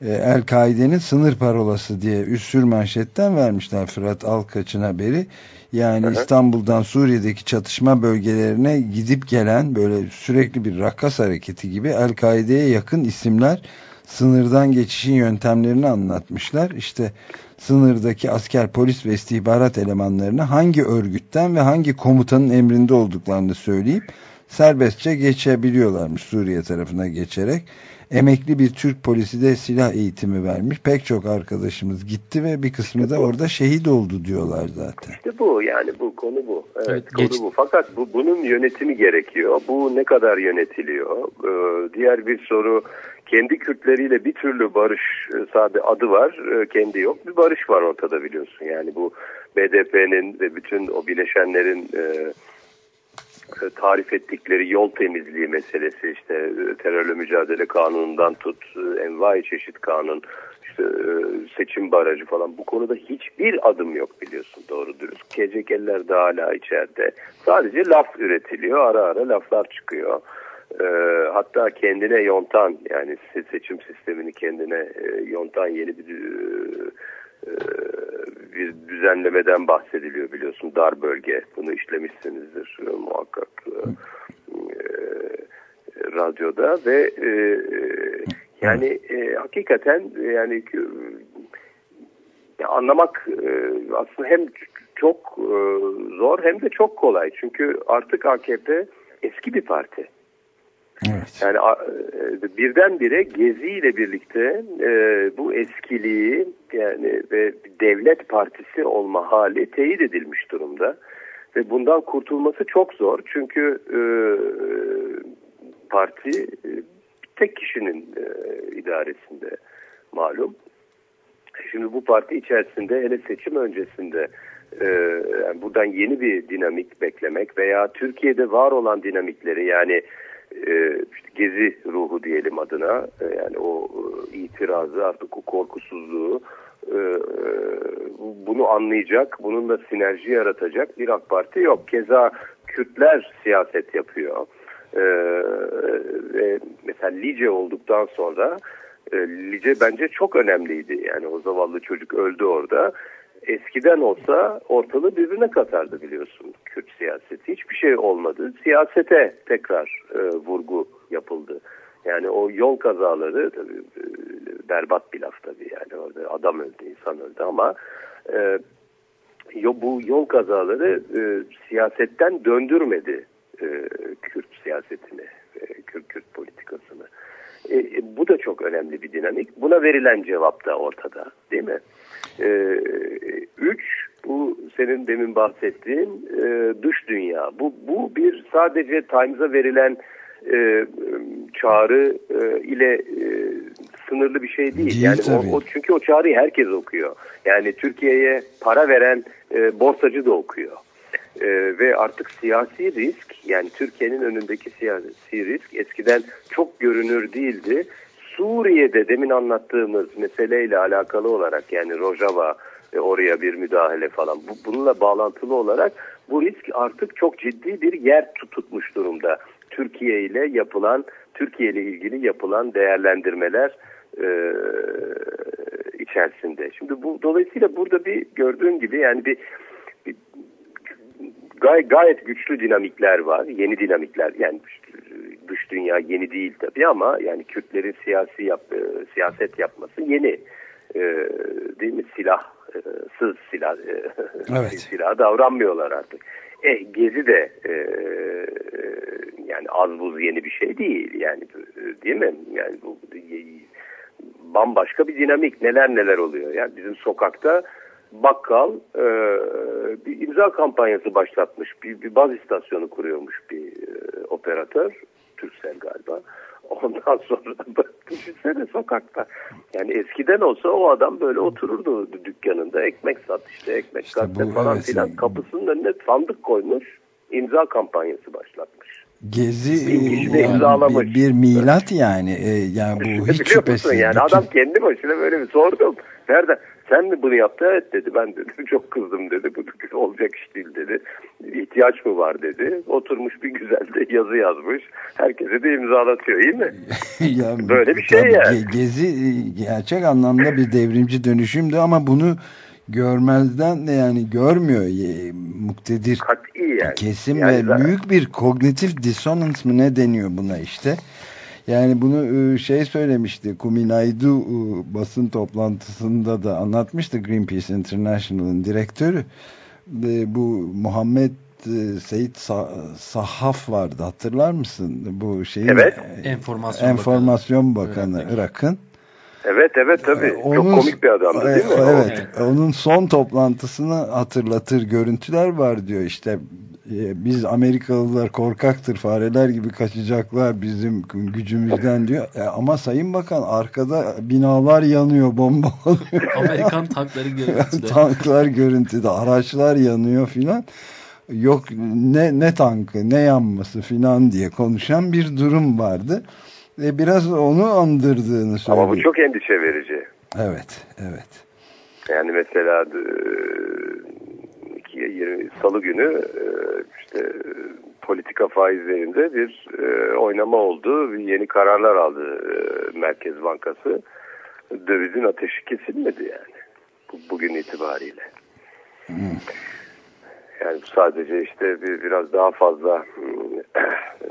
E, El-Kaide'nin sınır parolası diye üssür manşetten vermişler Fırat Alkaç'ın haberi. Yani Hı hı. İstanbul'dan Suriye'deki çatışma bölgelerine gidip gelen böyle sürekli bir rakas hareketi gibi El-Kaide'ye yakın isimler sınırdan geçişin yöntemlerini anlatmışlar. İşte sınırdaki asker, polis ve istihbarat elemanlarına hangi örgütten ve hangi komutanın emrinde olduklarını söyleyip serbestçe geçebiliyorlarmış Suriye tarafına geçerek. Emekli bir Türk polisi de silah eğitimi vermiş. Pek çok arkadaşımız gitti ve bir kısmı da orada şehit oldu diyorlar zaten. İşte bu yani bu konu bu. Evet, Evet, konu geç- bu. Fakat bu bunun yönetimi gerekiyor. Bu ne kadar yönetiliyor? Ee, diğer bir soru kendi Kürtleriyle bir türlü barış e, sadece adı var, e, kendi yok. Bir barış var ortada biliyorsun. Yani bu BDP'nin ve bütün o bileşenlerin e, tarif ettikleri yol temizliği meselesi işte e, terörle mücadele kanunundan tut e, envai çeşit kanun işte e, seçim barajı falan bu konuda hiçbir adım yok biliyorsun doğru dürüst. Kecekeller de hala içeride. Sadece laf üretiliyor ara ara laflar çıkıyor. E, hatta kendine yontan yani se- seçim sistemini kendine e, yontan yeni bir e, e, bir düzenlemeden bahsediliyor biliyorsun. Dar bölge. Bunu işlemişsinizdir e, muhakkak e, e, radyoda. Ve yani hakikaten yani anlamak aslında hem çok zor hem de çok kolay. Çünkü artık AKP eski bir parti. Evet. Yani e, birdenbire Gezi ile birlikte e, bu eskiliği yani ve devlet partisi olma hali teyit edilmiş durumda. Ve bundan kurtulması çok zor. Çünkü e, parti tek kişinin idaresinde malum. Şimdi bu parti içerisinde hele seçim öncesinde yani buradan yeni bir dinamik beklemek veya Türkiye'de var olan dinamikleri yani işte gezi ruhu diyelim adına e, yani o e, itirazı artık o korkusuzluğu e, e, bunu anlayacak bununla sinerji yaratacak bir AK Parti yok. Keza Kürtler siyaset yapıyor. E, ve mesela Lice olduktan sonra e, Lice bence çok önemliydi. Yani o zavallı çocuk öldü orada. Eskiden olsa ortalığı birbirine katardı biliyorsun Kürt siyaseti. Hiçbir şey olmadı. Siyasete tekrar e, vurgu yapıldı. Yani o yol kazaları tabii e, berbat bir laf tabii yani orada adam öldü, insan öldü ama e, bu yol kazaları e, siyasetten döndürmedi e, Kürt siyasetini, e, Kürt, Kürt politikasını. E, e, bu da çok önemli bir dinamik. Buna verilen cevap da ortada değil mi? E, üç, bu senin demin bahsettiğin e, dış dünya. Bu, bu bir sadece Times'a verilen e, çağrı e, ile e, sınırlı bir şey değil. Değil yani tabii. o, o çünkü o çağrıyı herkes okuyor. Yani Türkiye'ye para veren e, borsacı da okuyor. E, ve artık siyasi risk yani Türkiye'nin önündeki siyasi risk eskiden çok görünür değildi. Suriye'de demin anlattığımız meseleyle alakalı olarak yani Rojava e, oraya bir müdahale falan bu, bununla bağlantılı olarak bu risk artık çok ciddi bir yer tutmuş durumda. Türkiye ile yapılan Türkiye ile ilgili yapılan değerlendirmeler e, içerisinde. Şimdi bu dolayısıyla burada bir gördüğün gibi yani bir, bir gay, gayet güçlü dinamikler var. Yeni dinamikler yani dış dünya yeni değil tabii ama yani Kürtlerin siyasi yap, e, siyaset yapması yeni. E, değil mi? Silahsız silah, e, [LAUGHS] Evet. silah davranmıyorlar artık. E, Gezi de e, yani az buz yeni bir şey değil yani e, değil mi? Yani bu bambaşka bir dinamik neler neler oluyor. Yani bizim sokakta bakkal e, bir imza kampanyası başlatmış. Bir, bir baz istasyonu kuruyormuş bir e, operatör. Türksel galiba. [LAUGHS] Ondan sonra düşünsene sokakta. Yani eskiden olsa o adam böyle otururdu dükkanında ekmek sat işte ekmek İşte bu, falan evet. filan. Kapısının önüne sandık koymuş. imza kampanyası başlatmış. Gezi de yani bir, bir milat yani e, yani bu [LAUGHS] hiç şüphesiz. Yani adam kendi başına böyle bir sordum. Nerede? Sen mi bunu yaptı? Evet dedi. Ben dedim [LAUGHS] çok kızdım dedi. Bu olacak iş değil dedi. İhtiyaç mı var dedi. Oturmuş bir güzel de [LAUGHS] yazı yazmış. Herkese de imzalatıyor iyi mi? [LAUGHS] Ya, Böyle bir şey yani. Ge- Gezi gerçek anlamda bir devrimci dönüşümdü ama bunu görmezden de yani görmüyor muktedir Kat'i yani. kesim Yani ve zaten- büyük bir kognitif dissonans mı ne deniyor buna işte. Yani bunu e, şey söylemişti Kuminaydu e, basın toplantısında da anlatmıştı Greenpeace International'ın direktörü. E, Bu Muhammed Seyit Sa- Sahaf vardı hatırlar mısın? Bu şeyin Evet. Enformasyon Enformasyon Bakanı Irak'taki. Irak'ın. Evet evet tabii. Ee, çok komik bir adamdı değil mi? Evet. Evet. Onun son toplantısını hatırlatır görüntüler var diyor işte e, biz Amerikalılar korkaktır fareler gibi kaçacaklar bizim gücümüzden diyor. E, ama Sayın Bakan arkada binalar yanıyor bombalanıyor. [LAUGHS] Amerikan tankları görüntüde. [LAUGHS] Tanklar görüntüde araçlar yanıyor filan. Yok ne ne tankı ne yanması filan diye konuşan bir durum vardı. Ve biraz onu andırdığını söylüyor. Ama bu çok endişe verici. Evet, evet. Yani mesela salı günü e, işte e, politika faizlerinde bir e, oynama oldu. Yeni kararlar aldı Merkez Bankası. Dövizin ateşi kesilmedi yani. Bu- Bugün itibariyle. Yani sadece işte bir, biraz daha fazla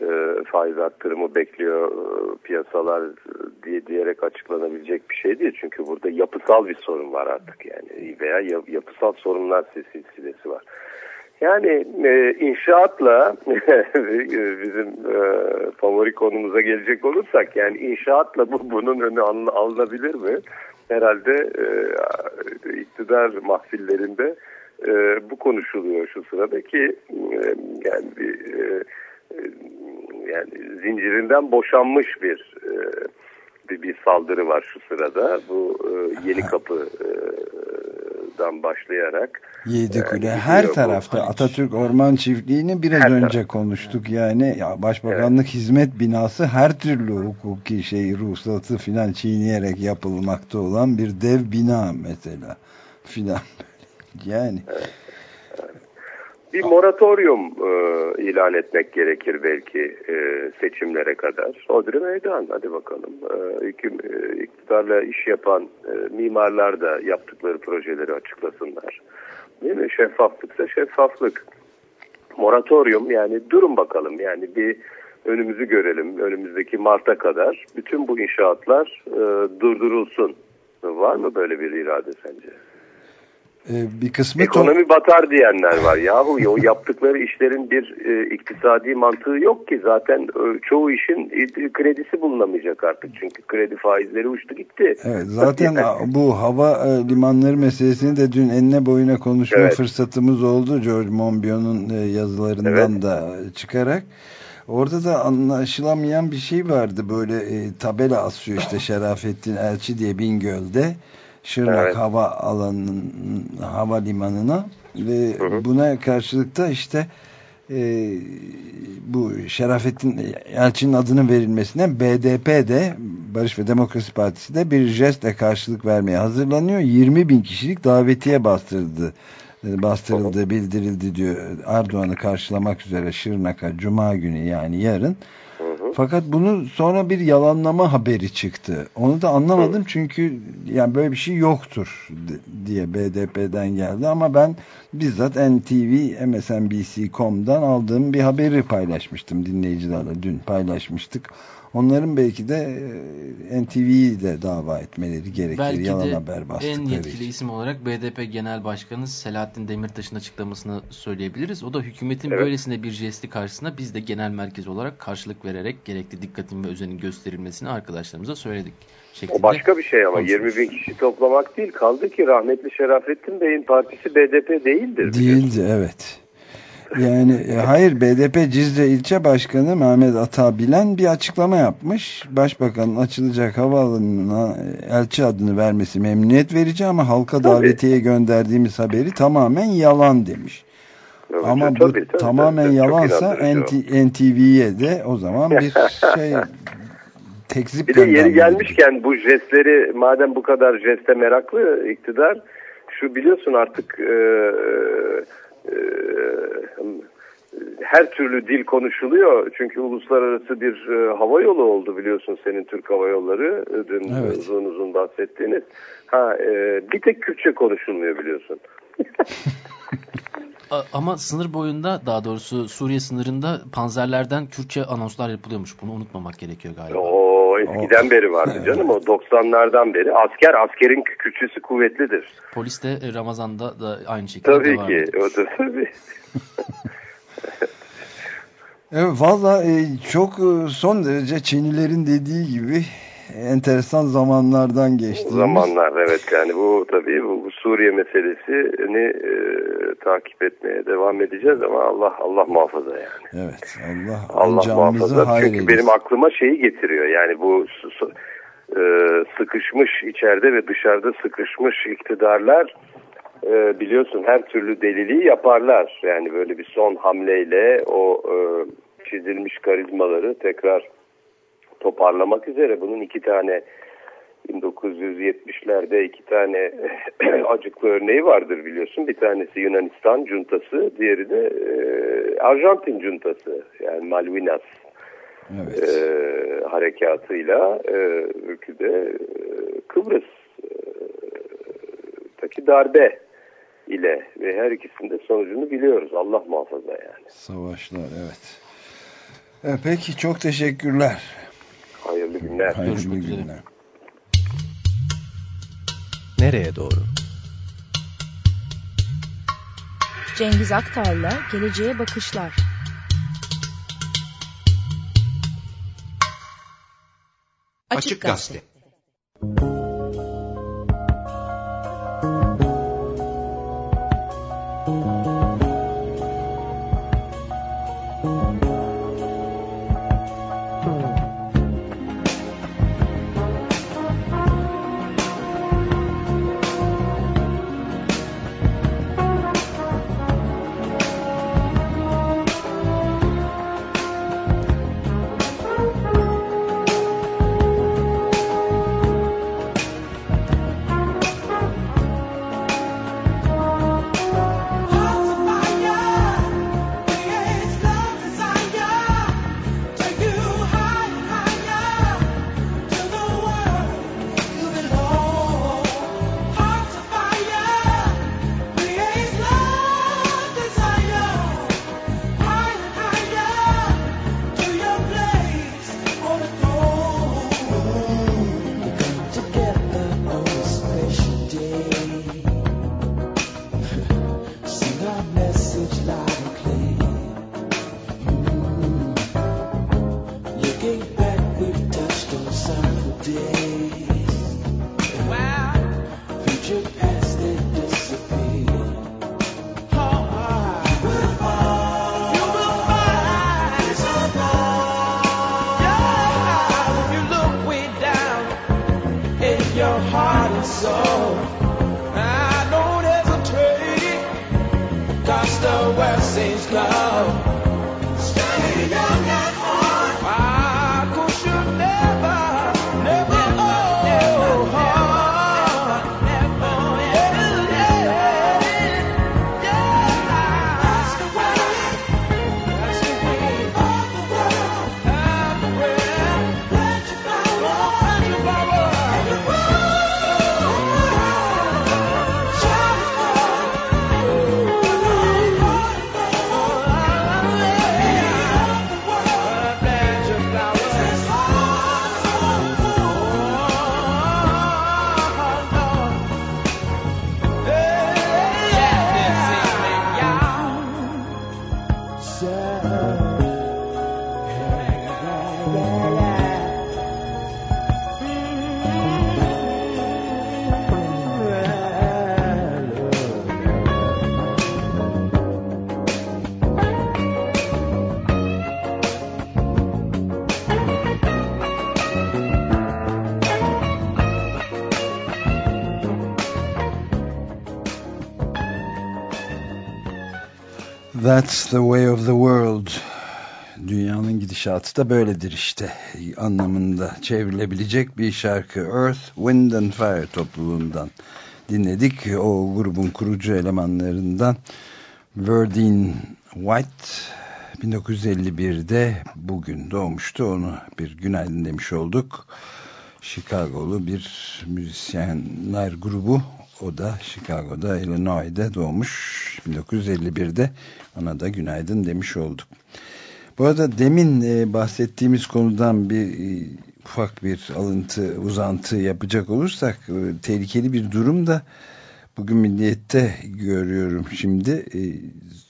e, faiz arttırımı bekliyor e, piyasalar diye diyerek açıklanabilecek bir şey değil. Çünkü burada yapısal bir sorun var artık yani veya yap- yapısal sorunlar silsilesi var. Yani e, inşaatla [LAUGHS] bizim e, favori konumuza gelecek olursak yani inşaatla bu bunun önü alın- alınabilir mi? Herhalde e, iktidar mahfillerinde e, bu konuşuluyor şu sırada ki e, yani bir e, e, yani zincirinden boşanmış bir e, bir, bir saldırı var şu sırada. Bu e, yeni kapıdan başlayarak Yedi Yani kule gidiyor her bu tarafta Haliç. Atatürk Orman Çiftliği'ni biraz Her önce taraf. konuştuk yani ya Başbakanlık Hizmet Binası her türlü hukuki şey ruhsatı filan çiğneyerek yapılmakta olan bir dev bina mesela filan yani Bir moratorium e, ilan etmek gerekir belki e, seçimlere kadar. Odri meydan hadi bakalım. E, e, iktidarla iş yapan e, mimarlar da yaptıkları projeleri açıklasınlar. Değil mi? Şeffaflıksa şeffaflık. Moratorium yani durun bakalım yani bir önümüzü görelim. Önümüzdeki Mart'a kadar bütün bu inşaatlar e, durdurulsun. Var mı böyle bir irade sence? E, bir kısmı Ekonomi batar diyenler var. Yahu o yaptıkları işlerin bir e, iktisadi mantığı yok ki. Zaten e, çoğu işin e, kredisi bulunamayacak artık. Çünkü kredi faizleri uçtu gitti. Evet, zaten bu hava e, limanları meselesini de dün enine boyuna konuşma Evet. fırsatımız oldu George Monbiot'un e, yazılarından Evet. da çıkarak. Orada da anlaşılamayan bir şey vardı. Böyle e, tabela asıyor işte [LAUGHS] Şerafettin Elçi diye Bingöl'de. Şırnak Evet. hava alanının hava limanına ve Hı hı. buna karşılıkta işte e, bu Şerafettin Elçi'nin adının verilmesine BDP de Barış ve Demokrasi Partisi de bir jestle karşılık vermeye hazırlanıyor. 20 bin kişilik davetiye bastırdı e, bastırıldı bildirildi diyor Erdoğan'ı karşılamak üzere Şırnak'a Cuma günü yani yarın. Fakat bunu sonra bir yalanlama haberi çıktı. Onu da anlamadım çünkü yani böyle bir şey yoktur diye BDP'den geldi ama ben bizzat NTV MSNBC.com'dan aldığım bir haberi paylaşmıştım dinleyicilerle dün paylaşmıştık. Onların belki de e, NTV'yi de dava etmeleri gerekir. Belki yalan de haber bastıkları en yetkili için. isim olarak BDP Genel Başkanı Selahattin Demirtaş'ın açıklamasını söyleyebiliriz. O da hükümetin Evet. böylesine bir jesti karşısında biz de genel merkez olarak karşılık vererek gerekli dikkatin ve özenin gösterilmesini arkadaşlarımıza söyledik. Şeklinde O başka bir şey ama konuşmuş. 20 bin kişi toplamak değil. Kaldı ki rahmetli Şerafettin Bey'in partisi BDP değildir. Değildi evet. Yani e, hayır BDP Cizre ilçe başkanı Mehmet Atabilen bir açıklama yapmış. Başbakanın açılacak havaalanına e, elçi adını vermesi memnuniyet verici ama halka davetiye gönderdiğimiz haberi tamamen yalan demiş. Evet, Ama bu tabii, tabii, tamamen tabii, yalansa NTV'ye de o zaman bir [LAUGHS] şey tekzip Bir de yeri gelmişken bu jestleri madem bu kadar jeste meraklı iktidar şu biliyorsun artık e, e, her türlü dil konuşuluyor. Çünkü uluslararası bir e, hava yolu oldu biliyorsun senin Türk Hava Yolları. e, Dün Evet. uzun uzun bahsettiğiniz. Ha, e, bir tek Kürtçe konuşulmuyor biliyorsun. [LAUGHS] Ama sınır boyunda daha doğrusu Suriye sınırında panzerlerden Kürtçe anonslar yapılıyormuş. Bunu unutmamak gerekiyor galiba. O eskiden beri vardı canım o 90'lardan beri. Asker askerin Kürtçesi kuvvetlidir. Polis de e, Ramazan'da da aynı şekilde Tabii devam ki. O da tabii. Evet valla e, çok e, son derece Çinlilerin dediği gibi enteresan zamanlardan geçti. zamanlar evet. Yani bu tabii bu, bu Suriye meselesini e, takip etmeye devam edeceğiz ama Allah Allah muhafaza yani. Evet Allah, Allah muhafaza. Hayır çünkü benim aklıma şeyi getiriyor. Yani bu e, sıkışmış içeride ve dışarıda sıkışmış iktidarlar e, biliyorsun her türlü deliliği yaparlar. Yani böyle bir son hamleyle o e, çizilmiş karizmaları tekrar toparlamak üzere bunun iki tane 1970'lerde iki tane [CLEARS THROAT] acıklı örneği vardır biliyorsun. Bir tanesi Yunanistan cuntası, diğeri de e, Arjantin cuntası yani Malvinas Evet. e, harekatıyla e, ülkede e, Kıbrıs e, darbe ile ve her ikisinde sonucunu biliyoruz. Allah muhafaza yani. Savaşlar evet. E, peki çok teşekkürler. Hayırlı günler. Hayırlı Görüşmek üzere. günler. Nereye doğru? Cengiz Aktar'la Geleceğe Bakışlar. Açık Gazete. Together you That's the way of the world. Dünyanın gidişatı da böyledir işte anlamında çevrilebilecek bir şarkı Earth, Wind and Fire topluluğundan dinledik. O grubun kurucu elemanlarından Verdine White 1951'de bugün doğmuştu. Onu bir günaydın demiş olduk. Chicago'lu bir müzisyenler grubu. O da Chicago'da, Illinois'de doğmuş. 1951'de ona da günaydın demiş olduk. Bu arada demin e, bahsettiğimiz konudan bir e, ufak bir alıntı, uzantı yapacak olursak e, tehlikeli bir durum da bugün milliyette görüyorum şimdi.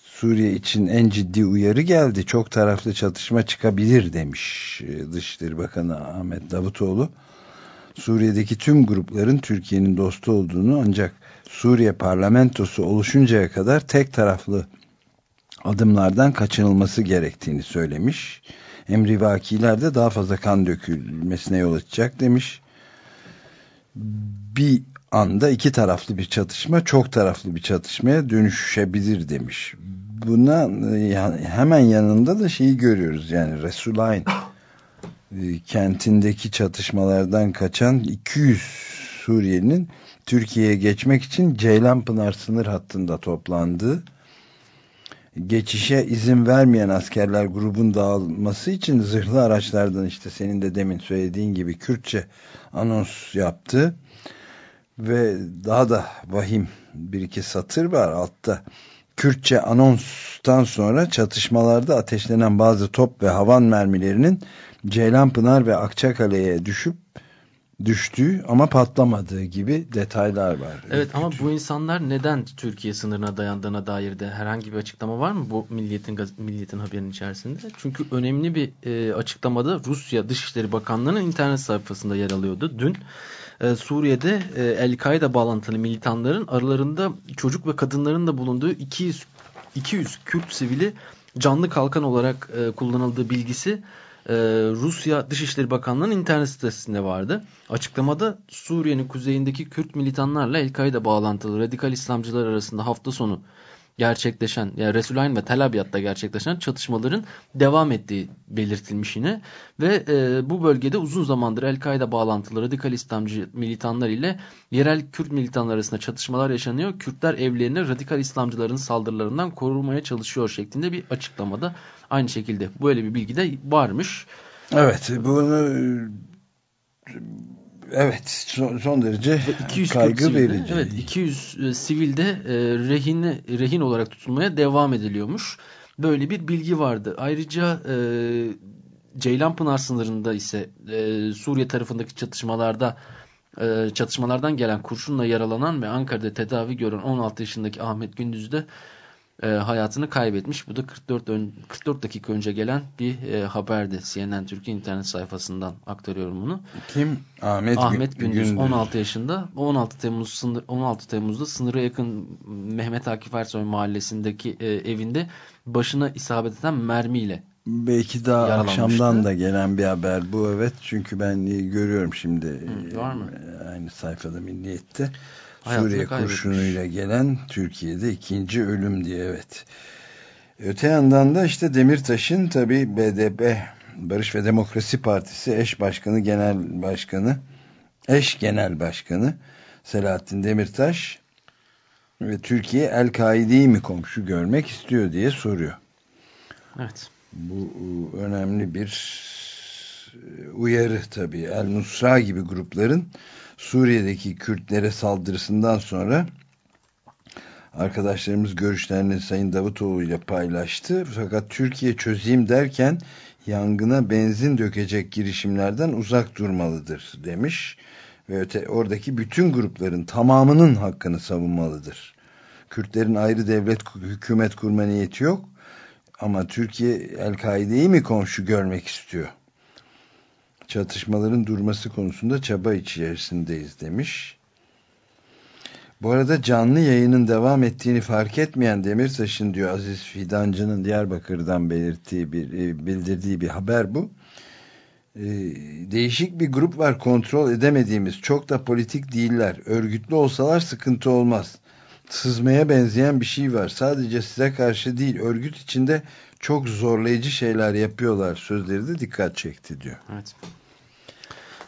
Suriye için en ciddi uyarı geldi. Çok taraflı çatışma çıkabilir demiş Dışişleri Bakanı Ahmet Davutoğlu. Suriye'deki tüm grupların Türkiye'nin dostu olduğunu ancak Suriye parlamentosu oluşuncaya kadar tek taraflı adımlardan kaçınılması gerektiğini söylemiş. Emri vakiler de daha fazla kan dökülmesine yol açacak demiş. Bir anda iki taraflı bir çatışma çok taraflı bir çatışmaya dönüşebilir demiş. Buna hemen yanında da şeyi görüyoruz yani Resulayn e, kentindeki çatışmalardan kaçan 200 Suriyelinin Türkiye'ye geçmek için Ceylanpınar sınır hattında toplandığı geçişe izin vermeyen askerler grubun dağılması için zırhlı araçlardan işte senin de demin söylediğin gibi Kürtçe anons yaptı. Ve daha da vahim bir iki satır var altta. Kürtçe anonstan sonra çatışmalarda ateşlenen bazı top ve havan mermilerinin Ceylanpınar ve Akçakale'ye düşüp düştüğü ama patlamadığı gibi detaylar var. Evet ama bu insanlar neden Türkiye sınırına dayandığına dair de herhangi bir açıklama var mı bu milliyetin milliyetin haberinin içerisinde? Çünkü önemli bir e, açıklamada Rusya Dışişleri Bakanlığı'nın internet sayfasında yer alıyordu. Dün e, Suriye'de e, El-Kaide bağlantılı militanların aralarında çocuk ve kadınların da bulunduğu 200 200 Kürt sivili canlı kalkan olarak e, kullanıldığı bilgisi e, Rusya Dışişleri Bakanlığı'nın internet sitesinde vardı. Açıklamada Suriye'nin kuzeyindeki Kürt militanlarla El-Kaide bağlantılı radikal İslamcılar arasında hafta sonu gerçekleşen yani Resulayn ve Tel Abyad'da gerçekleşen çatışmaların devam ettiği belirtilmiş yine ve e, bu bölgede uzun zamandır El-Kaide bağlantılı radikal İslamcı militanlar ile yerel Kürt militanlar arasında çatışmalar yaşanıyor. Kürtler evlerini radikal İslamcıların saldırılarından korumaya çalışıyor şeklinde bir açıklamada aynı şekilde böyle bir bilgi de varmış. Evet bunu Evet son, son derece 200 kaygı sivilde, verici. Evet 200 e, sivilde e, rehin, rehin olarak tutulmaya devam ediliyormuş. Böyle bir bilgi vardı. Ayrıca e, Ceylanpınar sınırında ise e, Suriye tarafındaki çatışmalarda e, çatışmalardan gelen kurşunla yaralanan ve Ankara'da tedavi gören 16 yaşındaki Ahmet Gündüz de e, hayatını kaybetmiş. Bu da 44, ön, 44 dakika önce gelen bir e, haberdi. CNN Türkiye internet sayfasından aktarıyorum bunu. Kim? Ahmet, Ahmet Gündüz, Gündüz 16 yaşında. 16 Temmuz sınır 16 Temmuz'da sınıra yakın Mehmet Akif Ersoy mahallesindeki e, evinde başına isabet eden mermiyle Belki daha akşamdan da gelen bir haber bu evet. Çünkü ben görüyorum şimdi. Hı, var mı? E, aynı sayfada Milliyet'te. Suriye kurşunuyla gelen Türkiye'de ikinci ölüm diye evet. Öte yandan da işte Demirtaş'ın tabi BDP Barış ve Demokrasi Partisi eş başkanı genel başkanı eş genel başkanı Selahattin Demirtaş ve Türkiye El-Kaide'yi mi komşu görmek istiyor diye soruyor. Evet. Bu önemli bir uyarı tabii. El-Nusra gibi grupların Suriye'deki Kürtlere saldırısından sonra arkadaşlarımız görüşlerini Sayın Davutoğlu ile paylaştı. Fakat Türkiye çözeyim derken yangına benzin dökecek girişimlerden uzak durmalıdır demiş. Ve öte, oradaki bütün grupların tamamının hakkını savunmalıdır. Kürtlerin ayrı devlet hükümet kurma niyeti yok. Ama Türkiye El-Kaide'yi mi komşu görmek istiyor? Çatışmaların durması konusunda çaba içerisindeyiz demiş. Bu arada canlı yayının devam ettiğini fark etmeyen Demirtaş'ın diyor Aziz Fidancı'nın Diyarbakır'dan belirttiği bir, e, bildirdiği bir haber bu. Ee, değişik bir grup var kontrol edemediğimiz çok da politik değiller örgütlü olsalar sıkıntı olmaz sızmaya benzeyen bir şey var. Sadece size karşı değil örgüt içinde çok zorlayıcı şeyler yapıyorlar sözleri de dikkat çekti diyor. Evet.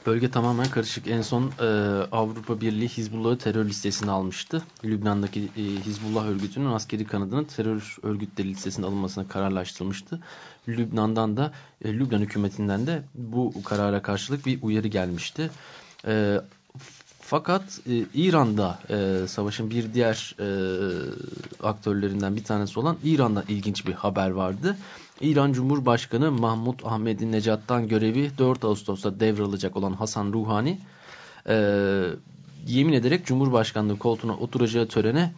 Bölge tamamen karışık. En son e, Avrupa Birliği Hizbullah'ı terör listesine almıştı. Lübnan'daki e, Hizbullah örgütünün askeri kanadının terör örgütleri listesine alınmasına kararlaştırılmıştı. Lübnan'dan da e, Lübnan hükümetinden de bu karara karşılık bir uyarı gelmişti. E, fakat e, İran'da e, savaşın bir diğer e, aktörlerinden bir tanesi olan İran'da ilginç bir haber vardı. İran Cumhurbaşkanı Mahmut Ahmedi Necat'tan görevi 4 Ağustos'ta devralacak olan Hasan Ruhani e, yemin ederek Cumhurbaşkanlığı koltuğuna oturacağı törene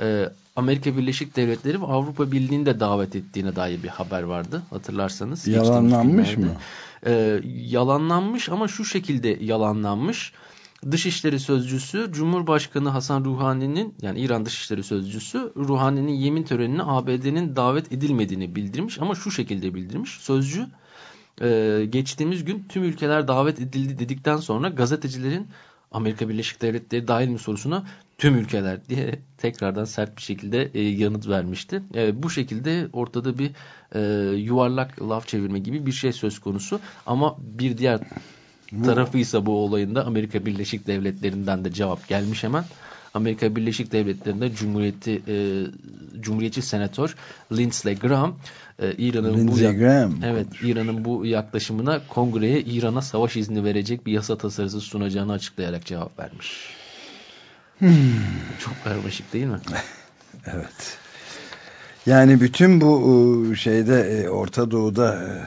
e, Amerika Birleşik Devletleri ve Avrupa Birliği'ni de davet ettiğine dair bir haber vardı hatırlarsanız. Yalanlanmış mı? E, yalanlanmış ama şu şekilde yalanlanmış. Dışişleri Sözcüsü Cumhurbaşkanı Hasan Ruhani'nin yani İran Dışişleri Sözcüsü Ruhani'nin yemin törenine ABD'nin davet edilmediğini bildirmiş ama şu şekilde bildirmiş. Sözcü e, geçtiğimiz gün tüm ülkeler davet edildi dedikten sonra gazetecilerin Amerika Birleşik Devletleri dahil mi sorusuna tüm ülkeler diye tekrardan sert bir şekilde e, yanıt vermişti. E, bu şekilde ortada bir e, yuvarlak laf çevirme gibi bir şey söz konusu ama bir diğer tarafıysa bu olayında Amerika Birleşik Devletleri'nden de cevap gelmiş hemen. Amerika Birleşik Devletleri'nde Cumhuriyeti e, Cumhuriyetçi Senatör Lindsey Graham e, İran'ın bu Graham. evet İran'ın bu yaklaşımına Kongreye İran'a savaş izni verecek bir yasa tasarısı sunacağını açıklayarak cevap vermiş. Hmm. Çok karmaşık değil mi? [LAUGHS] evet. Yani bütün bu şeyde Orta Doğu'da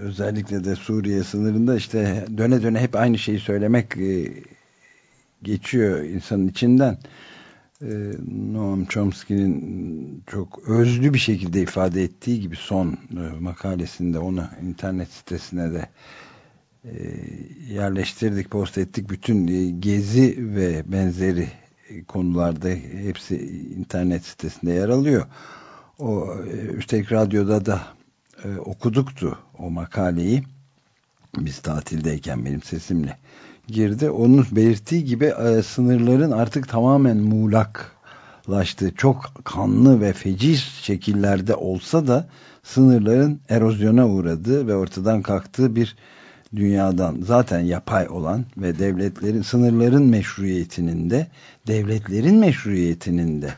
özellikle de Suriye sınırında işte döne döne hep aynı şeyi söylemek e, geçiyor insanın içinden. E, Noam Chomsky'nin çok özlü bir şekilde ifade ettiği gibi son e, makalesinde onu internet sitesine de yerleştirdik, post ettik. Bütün gezi ve benzeri konularda hepsi internet sitesinde yer alıyor. O üstelik radyoda da e, okuduktu o makaleyi. Biz tatildeyken benim sesimle girdi. Onun belirttiği gibi e, sınırların artık tamamen muğlaklaştığı, çok kanlı ve feci şekillerde olsa da sınırların erozyona uğradığı ve ortadan kalktığı bir dünyadan zaten yapay olan ve devletlerin sınırların meşruiyetinin de devletlerin meşruiyetinin de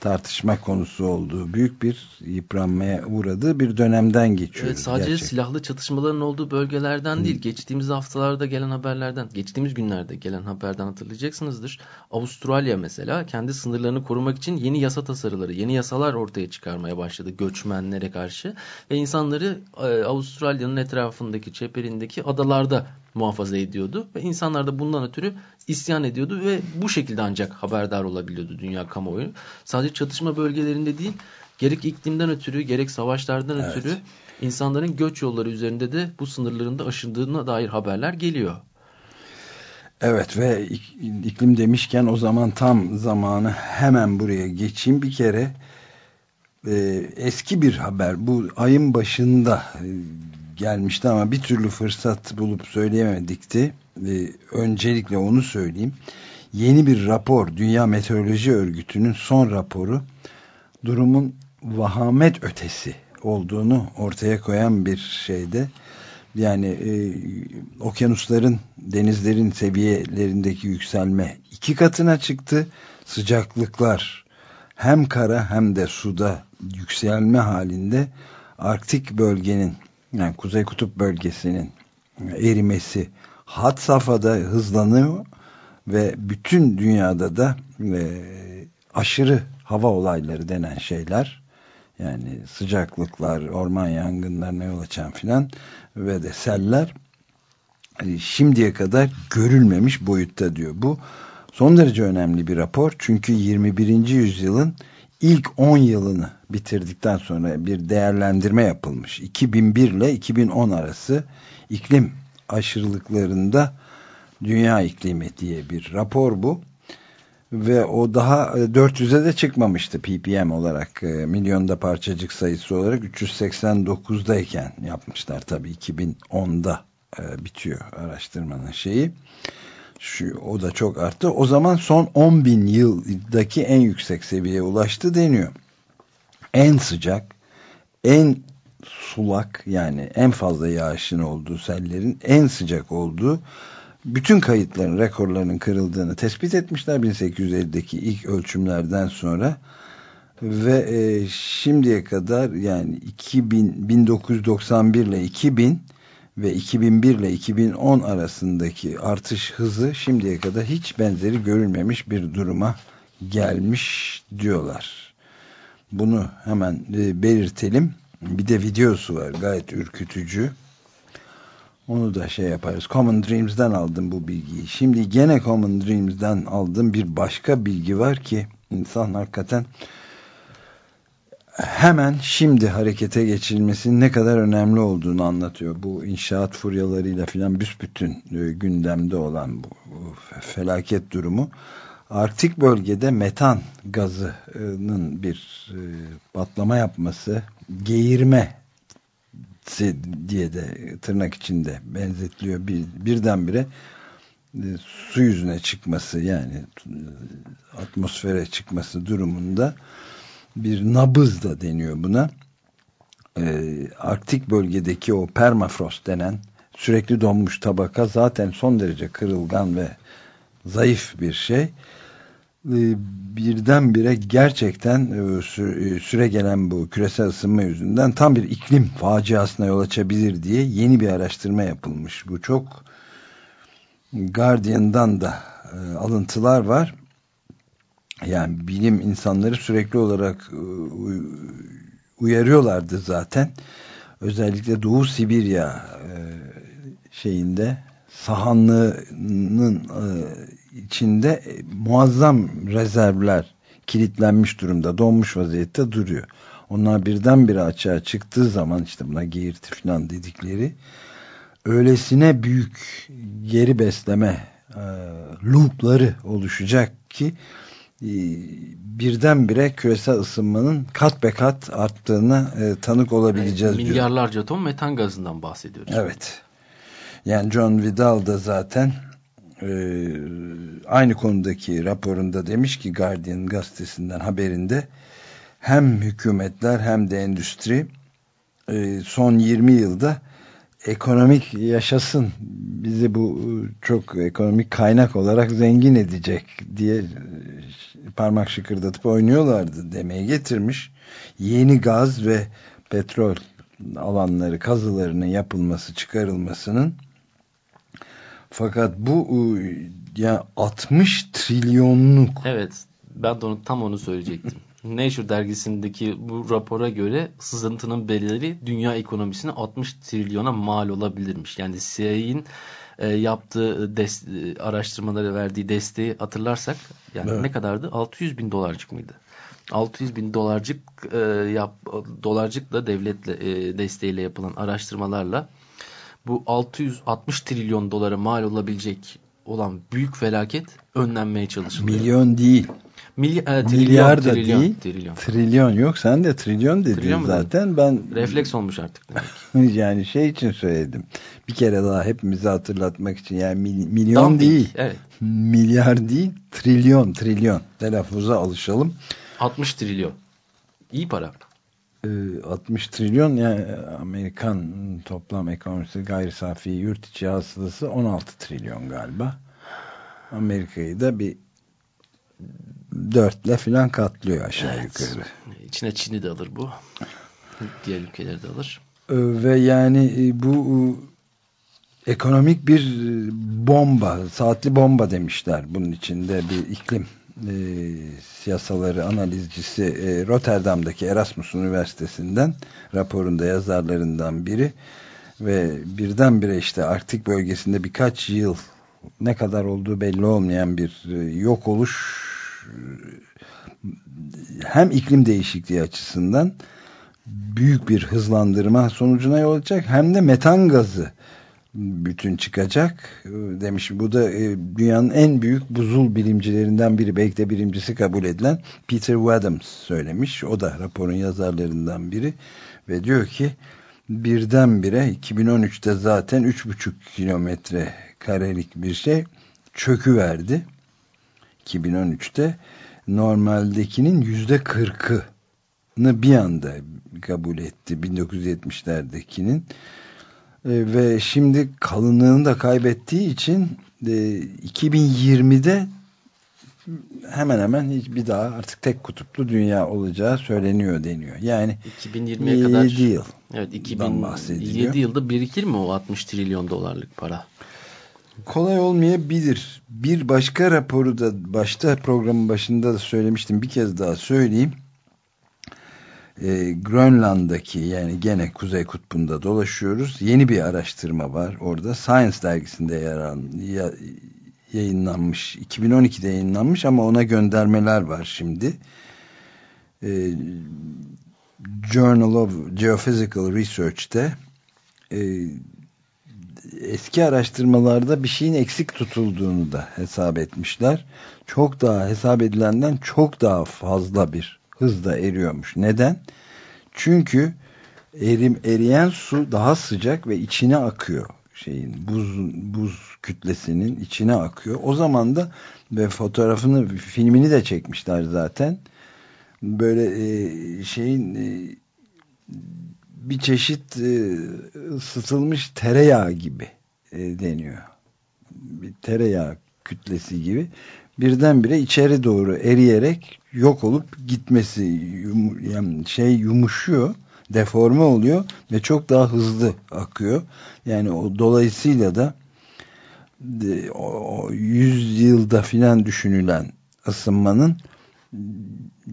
tartışma konusu olduğu büyük bir yıpranmaya uğradığı bir dönemden geçiyoruz. Evet, sadece gerçekten. silahlı çatışmaların olduğu bölgelerden Hı. değil geçtiğimiz haftalarda gelen haberlerden geçtiğimiz günlerde gelen haberden hatırlayacaksınızdır. Avustralya mesela kendi sınırlarını korumak için yeni yasa tasarıları yeni yasalar ortaya çıkarmaya başladı göçmenlere karşı ve insanları e, Avustralya'nın etrafındaki çeperindeki adalarda muhafaza ediyordu ve insanlar da bundan ötürü isyan ediyordu ve bu şekilde ancak haberdar olabiliyordu dünya kamuoyu. Sadece çatışma bölgelerinde değil gerek iklimden ötürü gerek savaşlardan evet. ötürü insanların göç yolları üzerinde de bu sınırlarında aşındığına dair haberler geliyor. Evet ve iklim demişken o zaman tam zamanı hemen buraya geçeyim bir kere e, eski bir haber bu ayın başında e, gelmişti ama bir türlü fırsat bulup söyleyemedikti. Öncelikle onu söyleyeyim. Yeni bir rapor Dünya Meteoroloji Örgütü'nün son raporu durumun vahamet ötesi olduğunu ortaya koyan bir şeyde. Yani e, okyanusların, denizlerin seviyelerindeki yükselme iki katına çıktı. Sıcaklıklar hem kara hem de suda yükselme halinde Arktik bölgenin yani Kuzey Kutup bölgesinin erimesi had safhada hızlanıyor ve bütün dünyada da e, aşırı hava olayları denen şeyler yani sıcaklıklar, orman yangınlarına yol açan filan ve de seller e, şimdiye kadar görülmemiş boyutta diyor. Bu son derece önemli bir rapor çünkü 21. yüzyılın ilk 10 yılını bitirdikten sonra bir değerlendirme yapılmış. 2001 ile 2010 arası iklim aşırılıklarında dünya iklimi diye bir rapor bu. Ve o daha 400'e de çıkmamıştı ppm olarak e, milyonda parçacık sayısı olarak 389'dayken yapmışlar tabii 2010'da e, bitiyor araştırmanın şeyi. Şu, o da çok arttı. O zaman son 10 bin yıldaki en yüksek seviyeye ulaştı deniyor. En sıcak, en sulak yani en fazla yağışın olduğu sellerin en sıcak olduğu bütün kayıtların rekorlarının kırıldığını tespit etmişler 1850'deki ilk ölçümlerden sonra ve e, şimdiye kadar yani 2000, 1991 ile 2000 ve 2001 ile 2010 arasındaki artış hızı şimdiye kadar hiç benzeri görülmemiş bir duruma gelmiş diyorlar. Bunu hemen e, belirtelim. Bir de videosu var gayet ürkütücü. Onu da şey yaparız. Common Dreams'den aldım bu bilgiyi. Şimdi gene Common Dreams'den aldığım bir başka bilgi var ki insan hakikaten hemen şimdi harekete geçilmesinin ne kadar önemli olduğunu anlatıyor. Bu inşaat furyalarıyla filan büsbütün e, gündemde olan bu, felaket durumu. Arktik bölgede metan gazının bir e, patlama yapması, geğirme diye de tırnak içinde benzetiliyor bir, birdenbire e, su yüzüne çıkması yani atmosfere çıkması durumunda bir nabız da deniyor buna. Ee, Arktik bölgedeki o permafrost denen sürekli donmuş tabaka zaten son derece kırılgan ve zayıf bir şey. Ee, birdenbire gerçekten e, süre gelen bu küresel ısınma yüzünden tam bir iklim faciasına yol açabilir diye yeni bir araştırma yapılmış. Bu çok Guardian'dan da e, alıntılar var yani bilim insanları sürekli olarak e, uyarıyorlardı zaten. Özellikle Doğu Sibirya e, şeyinde sahanlığının e, içinde muazzam rezervler kilitlenmiş durumda, donmuş vaziyette duruyor. Onlar birdenbire açığa çıktığı zaman işte buna geğirti falan dedikleri öylesine büyük geri besleme e, loopları oluşacak ki birdenbire küresel ısınmanın kat be kat arttığına e, tanık olabileceğiz. Evet, milyarlarca diyor. ton metan gazından bahsediyoruz. Evet. Yani John Vidal da zaten e, aynı konudaki raporunda demiş ki Guardian gazetesinden haberinde hem hükümetler hem de endüstri e, son 20 yılda ekonomik yaşasın bizi bu çok ekonomik kaynak olarak zengin edecek diye parmak şıkırdatıp oynuyorlardı demeye getirmiş. Yeni gaz ve petrol alanları kazılarının yapılması çıkarılmasının fakat bu ya 60 trilyonluk evet ben de onu, tam onu söyleyecektim. [LAUGHS] Nature dergisindeki bu rapora göre sızıntının bedeli dünya ekonomisine 60 trilyona mal olabilirmiş. Yani CIA'in e, yaptığı des, e, araştırmalara verdiği desteği hatırlarsak yani evet. ne kadardı? 600 bin dolarcık mıydı? 600 bin dolarcık e, yap, dolarcıkla devletle e, desteğiyle yapılan araştırmalarla bu 660 trilyon dolara mal olabilecek olan büyük felaket önlenmeye çalışılıyor. Milyon değil. Mily e, trilyon, Milyar da trilyon, değil. Trilyon. Trilyon yok. Sen de trilyon dedin trilyon zaten. Ben refleks olmuş artık demek. [LAUGHS] yani şey için söyledim. Bir kere daha hepimizi hatırlatmak için yani milyon Dumping, değil. Evet. Milyar değil. Trilyon, trilyon. Telaffuza alışalım. 60 trilyon. İyi para. 60 trilyon yani Amerikan toplam ekonomisi gayri safi yurt içi hasılası 16 trilyon galiba. Amerika'yı da bir dörtle falan katlıyor aşağı evet. yukarı. İçine Çin'i de alır bu. Diğer ülkeleri de alır. Ve yani bu ekonomik bir bomba, saatli bomba demişler bunun içinde bir iklim e, siyasaları analizcisi e, Rotterdam'daki Erasmus Üniversitesi'nden raporunda yazarlarından biri ve birdenbire işte Arktik bölgesinde birkaç yıl ne kadar olduğu belli olmayan bir e, yok oluş hem iklim değişikliği açısından büyük bir hızlandırma sonucuna yol açacak hem de metan gazı bütün çıkacak demiş. Bu da e, dünyanın en büyük buzul bilimcilerinden biri belki de birimcisi kabul edilen Peter Wadhams söylemiş. O da raporun yazarlarından biri ve diyor ki birdenbire 2013'te zaten 3,5 kilometre karelik bir şey çöküverdi 2013'te normaldekinin yüzde kırkını bir anda kabul etti 1970'lerdekinin e, ve şimdi kalınlığını da kaybettiği için e, 2020'de hemen hemen hiçbir daha artık tek kutuplu dünya olacağı söyleniyor deniyor. Yani 2020'ye kadar 7 yıl. Evet bahsediliyor. 2007 yılda birikir mi o 60 trilyon dolarlık para? Kolay olmayabilir. Bir başka raporu da başta programın başında da söylemiştim. Bir kez daha söyleyeyim. Ee, Grönland'daki yani gene Kuzey Kutbu'nda dolaşıyoruz. Yeni bir araştırma var orada. Science dergisinde yer al, ya, yayınlanmış. 2012'de yayınlanmış ama ona göndermeler var şimdi. Ee, Journal of Geophysical Research'te e, eski araştırmalarda bir şeyin eksik tutulduğunu da hesap etmişler. Çok daha hesap edilenden çok daha fazla bir hızla eriyormuş. Neden? Çünkü erim, eriyen su daha sıcak ve içine akıyor şeyin buz buz kütlesinin içine akıyor. O zaman da ve fotoğrafını filmini de çekmişler zaten. Böyle e, şeyin e, bir çeşit e, ısıtılmış tereyağı gibi e, deniyor. Bir tereyağı kütlesi gibi birdenbire içeri doğru eriyerek yok olup gitmesi yum, yani şey yumuşuyor deforme oluyor ve çok daha hızlı akıyor. Yani o dolayısıyla da de, o, 100 yılda filan düşünülen ısınmanın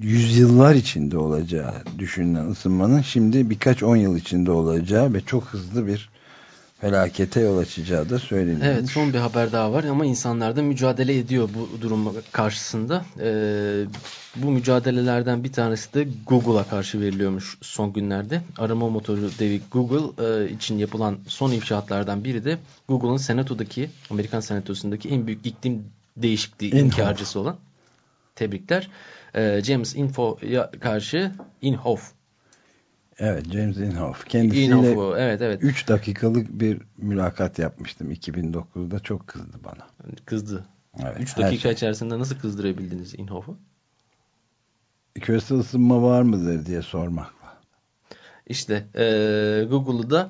yüzyıllar içinde olacağı düşünülen ısınmanın şimdi birkaç on yıl içinde olacağı ve çok hızlı bir felakete yol açacağı da söyleniyor. Evet son bir haber daha var ama insanlar da mücadele ediyor bu durum karşısında. Ee, bu mücadelelerden bir tanesi de Google'a karşı veriliyormuş son günlerde. Arama motoru devi Google e, için yapılan son inşaatlardan biri de Google'ın senatodaki, Amerikan senatosundaki en büyük iklim değişikliği inkarcısı olan tebrikler. Ee, James Info'ya karşı Inhofe Evet James Inhofe. Kendisiyle Inhofe, evet, evet. 3 dakikalık bir mülakat yapmıştım 2009'da. Çok kızdı bana. Kızdı. Evet, 3 dakika şey. içerisinde nasıl kızdırabildiniz Inhofe'u? Küresel ısınma var mıdır diye sormakla. İşte e, Google'u da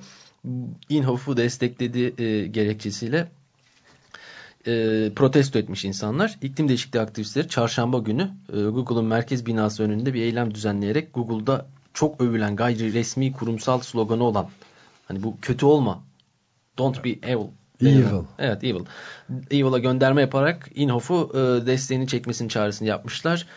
Inhofe'u desteklediği e, gerekçesiyle e, protesto etmiş insanlar. İklim değişikliği aktivistleri çarşamba günü e, Google'un merkez binası önünde bir eylem düzenleyerek Google'da çok övülen gayri resmi kurumsal sloganı olan hani bu kötü olma don't be evil Evil. Evet evil. Evil'a gönderme yaparak Inhofe'u e, desteğini çekmesinin çağrısını yapmışlar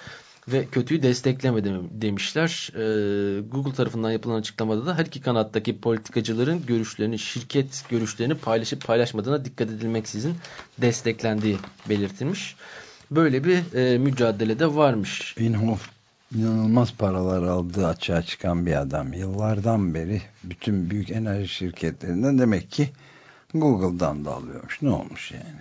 ve kötüyü destekleme demişler. Ee, Google tarafından yapılan açıklamada da her iki kanattaki politikacıların görüşlerini, şirket görüşlerini paylaşıp paylaşmadığına dikkat edilmeksizin desteklendiği belirtilmiş. Böyle bir e, mücadelede varmış. Inhofe inanılmaz paralar aldığı açığa çıkan bir adam. Yıllardan beri bütün büyük enerji şirketlerinden demek ki Google'dan da alıyormuş. Ne olmuş yani?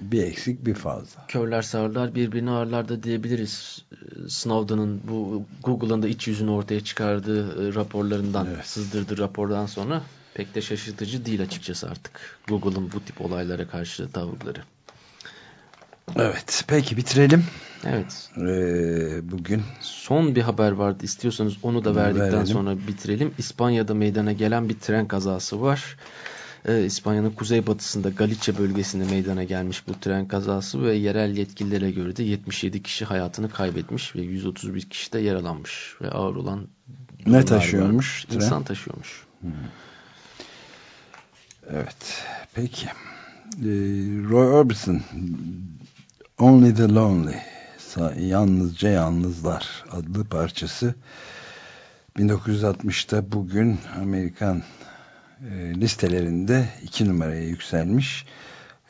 Bir eksik bir fazla. Körler sağırlar birbirini ağırlar da diyebiliriz. Snowden'ın bu Google'ın da iç yüzünü ortaya çıkardığı e, raporlarından evet. sızdırdığı rapordan sonra pek de şaşırtıcı değil açıkçası artık. Google'ın bu tip olaylara karşı tavırları. Evet peki bitirelim. Evet. Ee, bugün son bir haber vardı istiyorsanız onu da verdikten verelim. sonra bitirelim. İspanya'da meydana gelen bir tren kazası var e, İspanya'nın kuzeybatısında Galicia bölgesinde meydana gelmiş bu tren kazası ve yerel yetkililere göre de 77 kişi hayatını kaybetmiş ve 131 kişi de yaralanmış ve ağır olan ne taşıyormuş? Tren? İnsan taşıyormuş. Hmm. Evet. Peki. Ee, Roy Orbison Only the Lonely Yalnızca Yalnızlar adlı parçası 1960'ta bugün Amerikan listelerinde iki numaraya yükselmiş.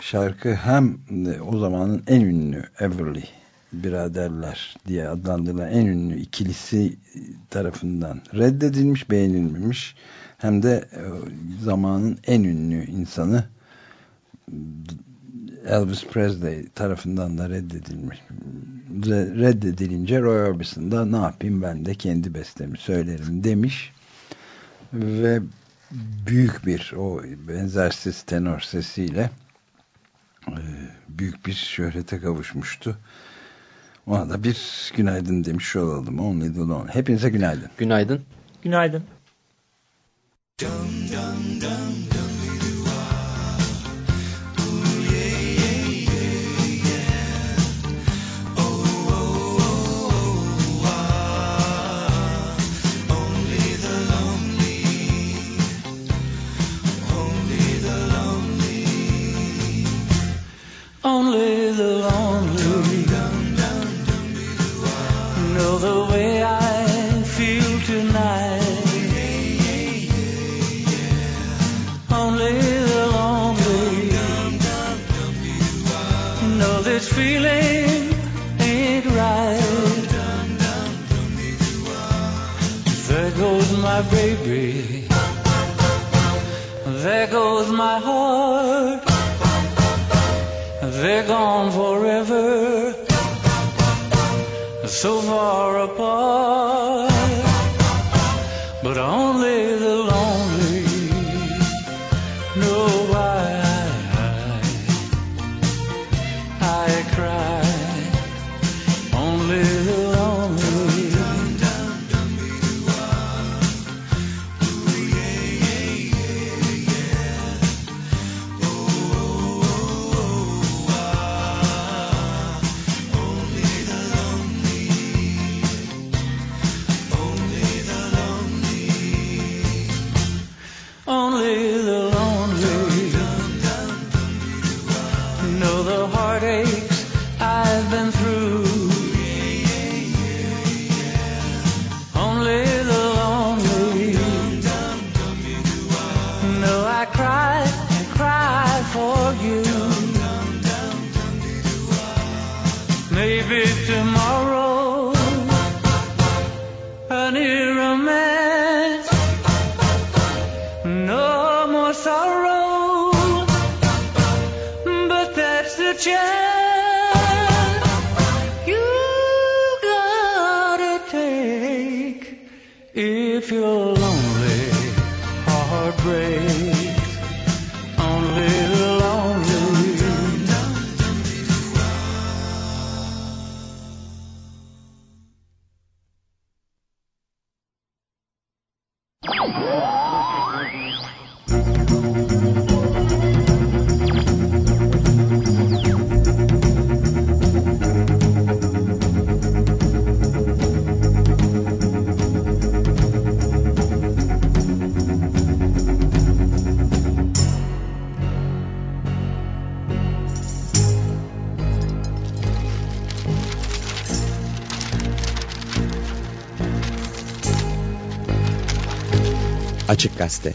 Şarkı hem o zamanın en ünlü Everly biraderler diye adlandırılan en ünlü ikilisi tarafından reddedilmiş, beğenilmemiş. Hem de e, zamanın en ünlü insanı Elvis Presley tarafından da reddedilmiş. Reddedilince Roy Orbison da ne yapayım ben de kendi bestemi söylerim demiş. Ve büyük bir o benzersiz tenor sesiyle e, büyük bir şöhrete kavuşmuştu. Ona da bir günaydın demiş olalım. Only the Lone. Hepinize günaydın. Günaydın. Günaydın. Dum, dum, dum, dum. Açık Gazete.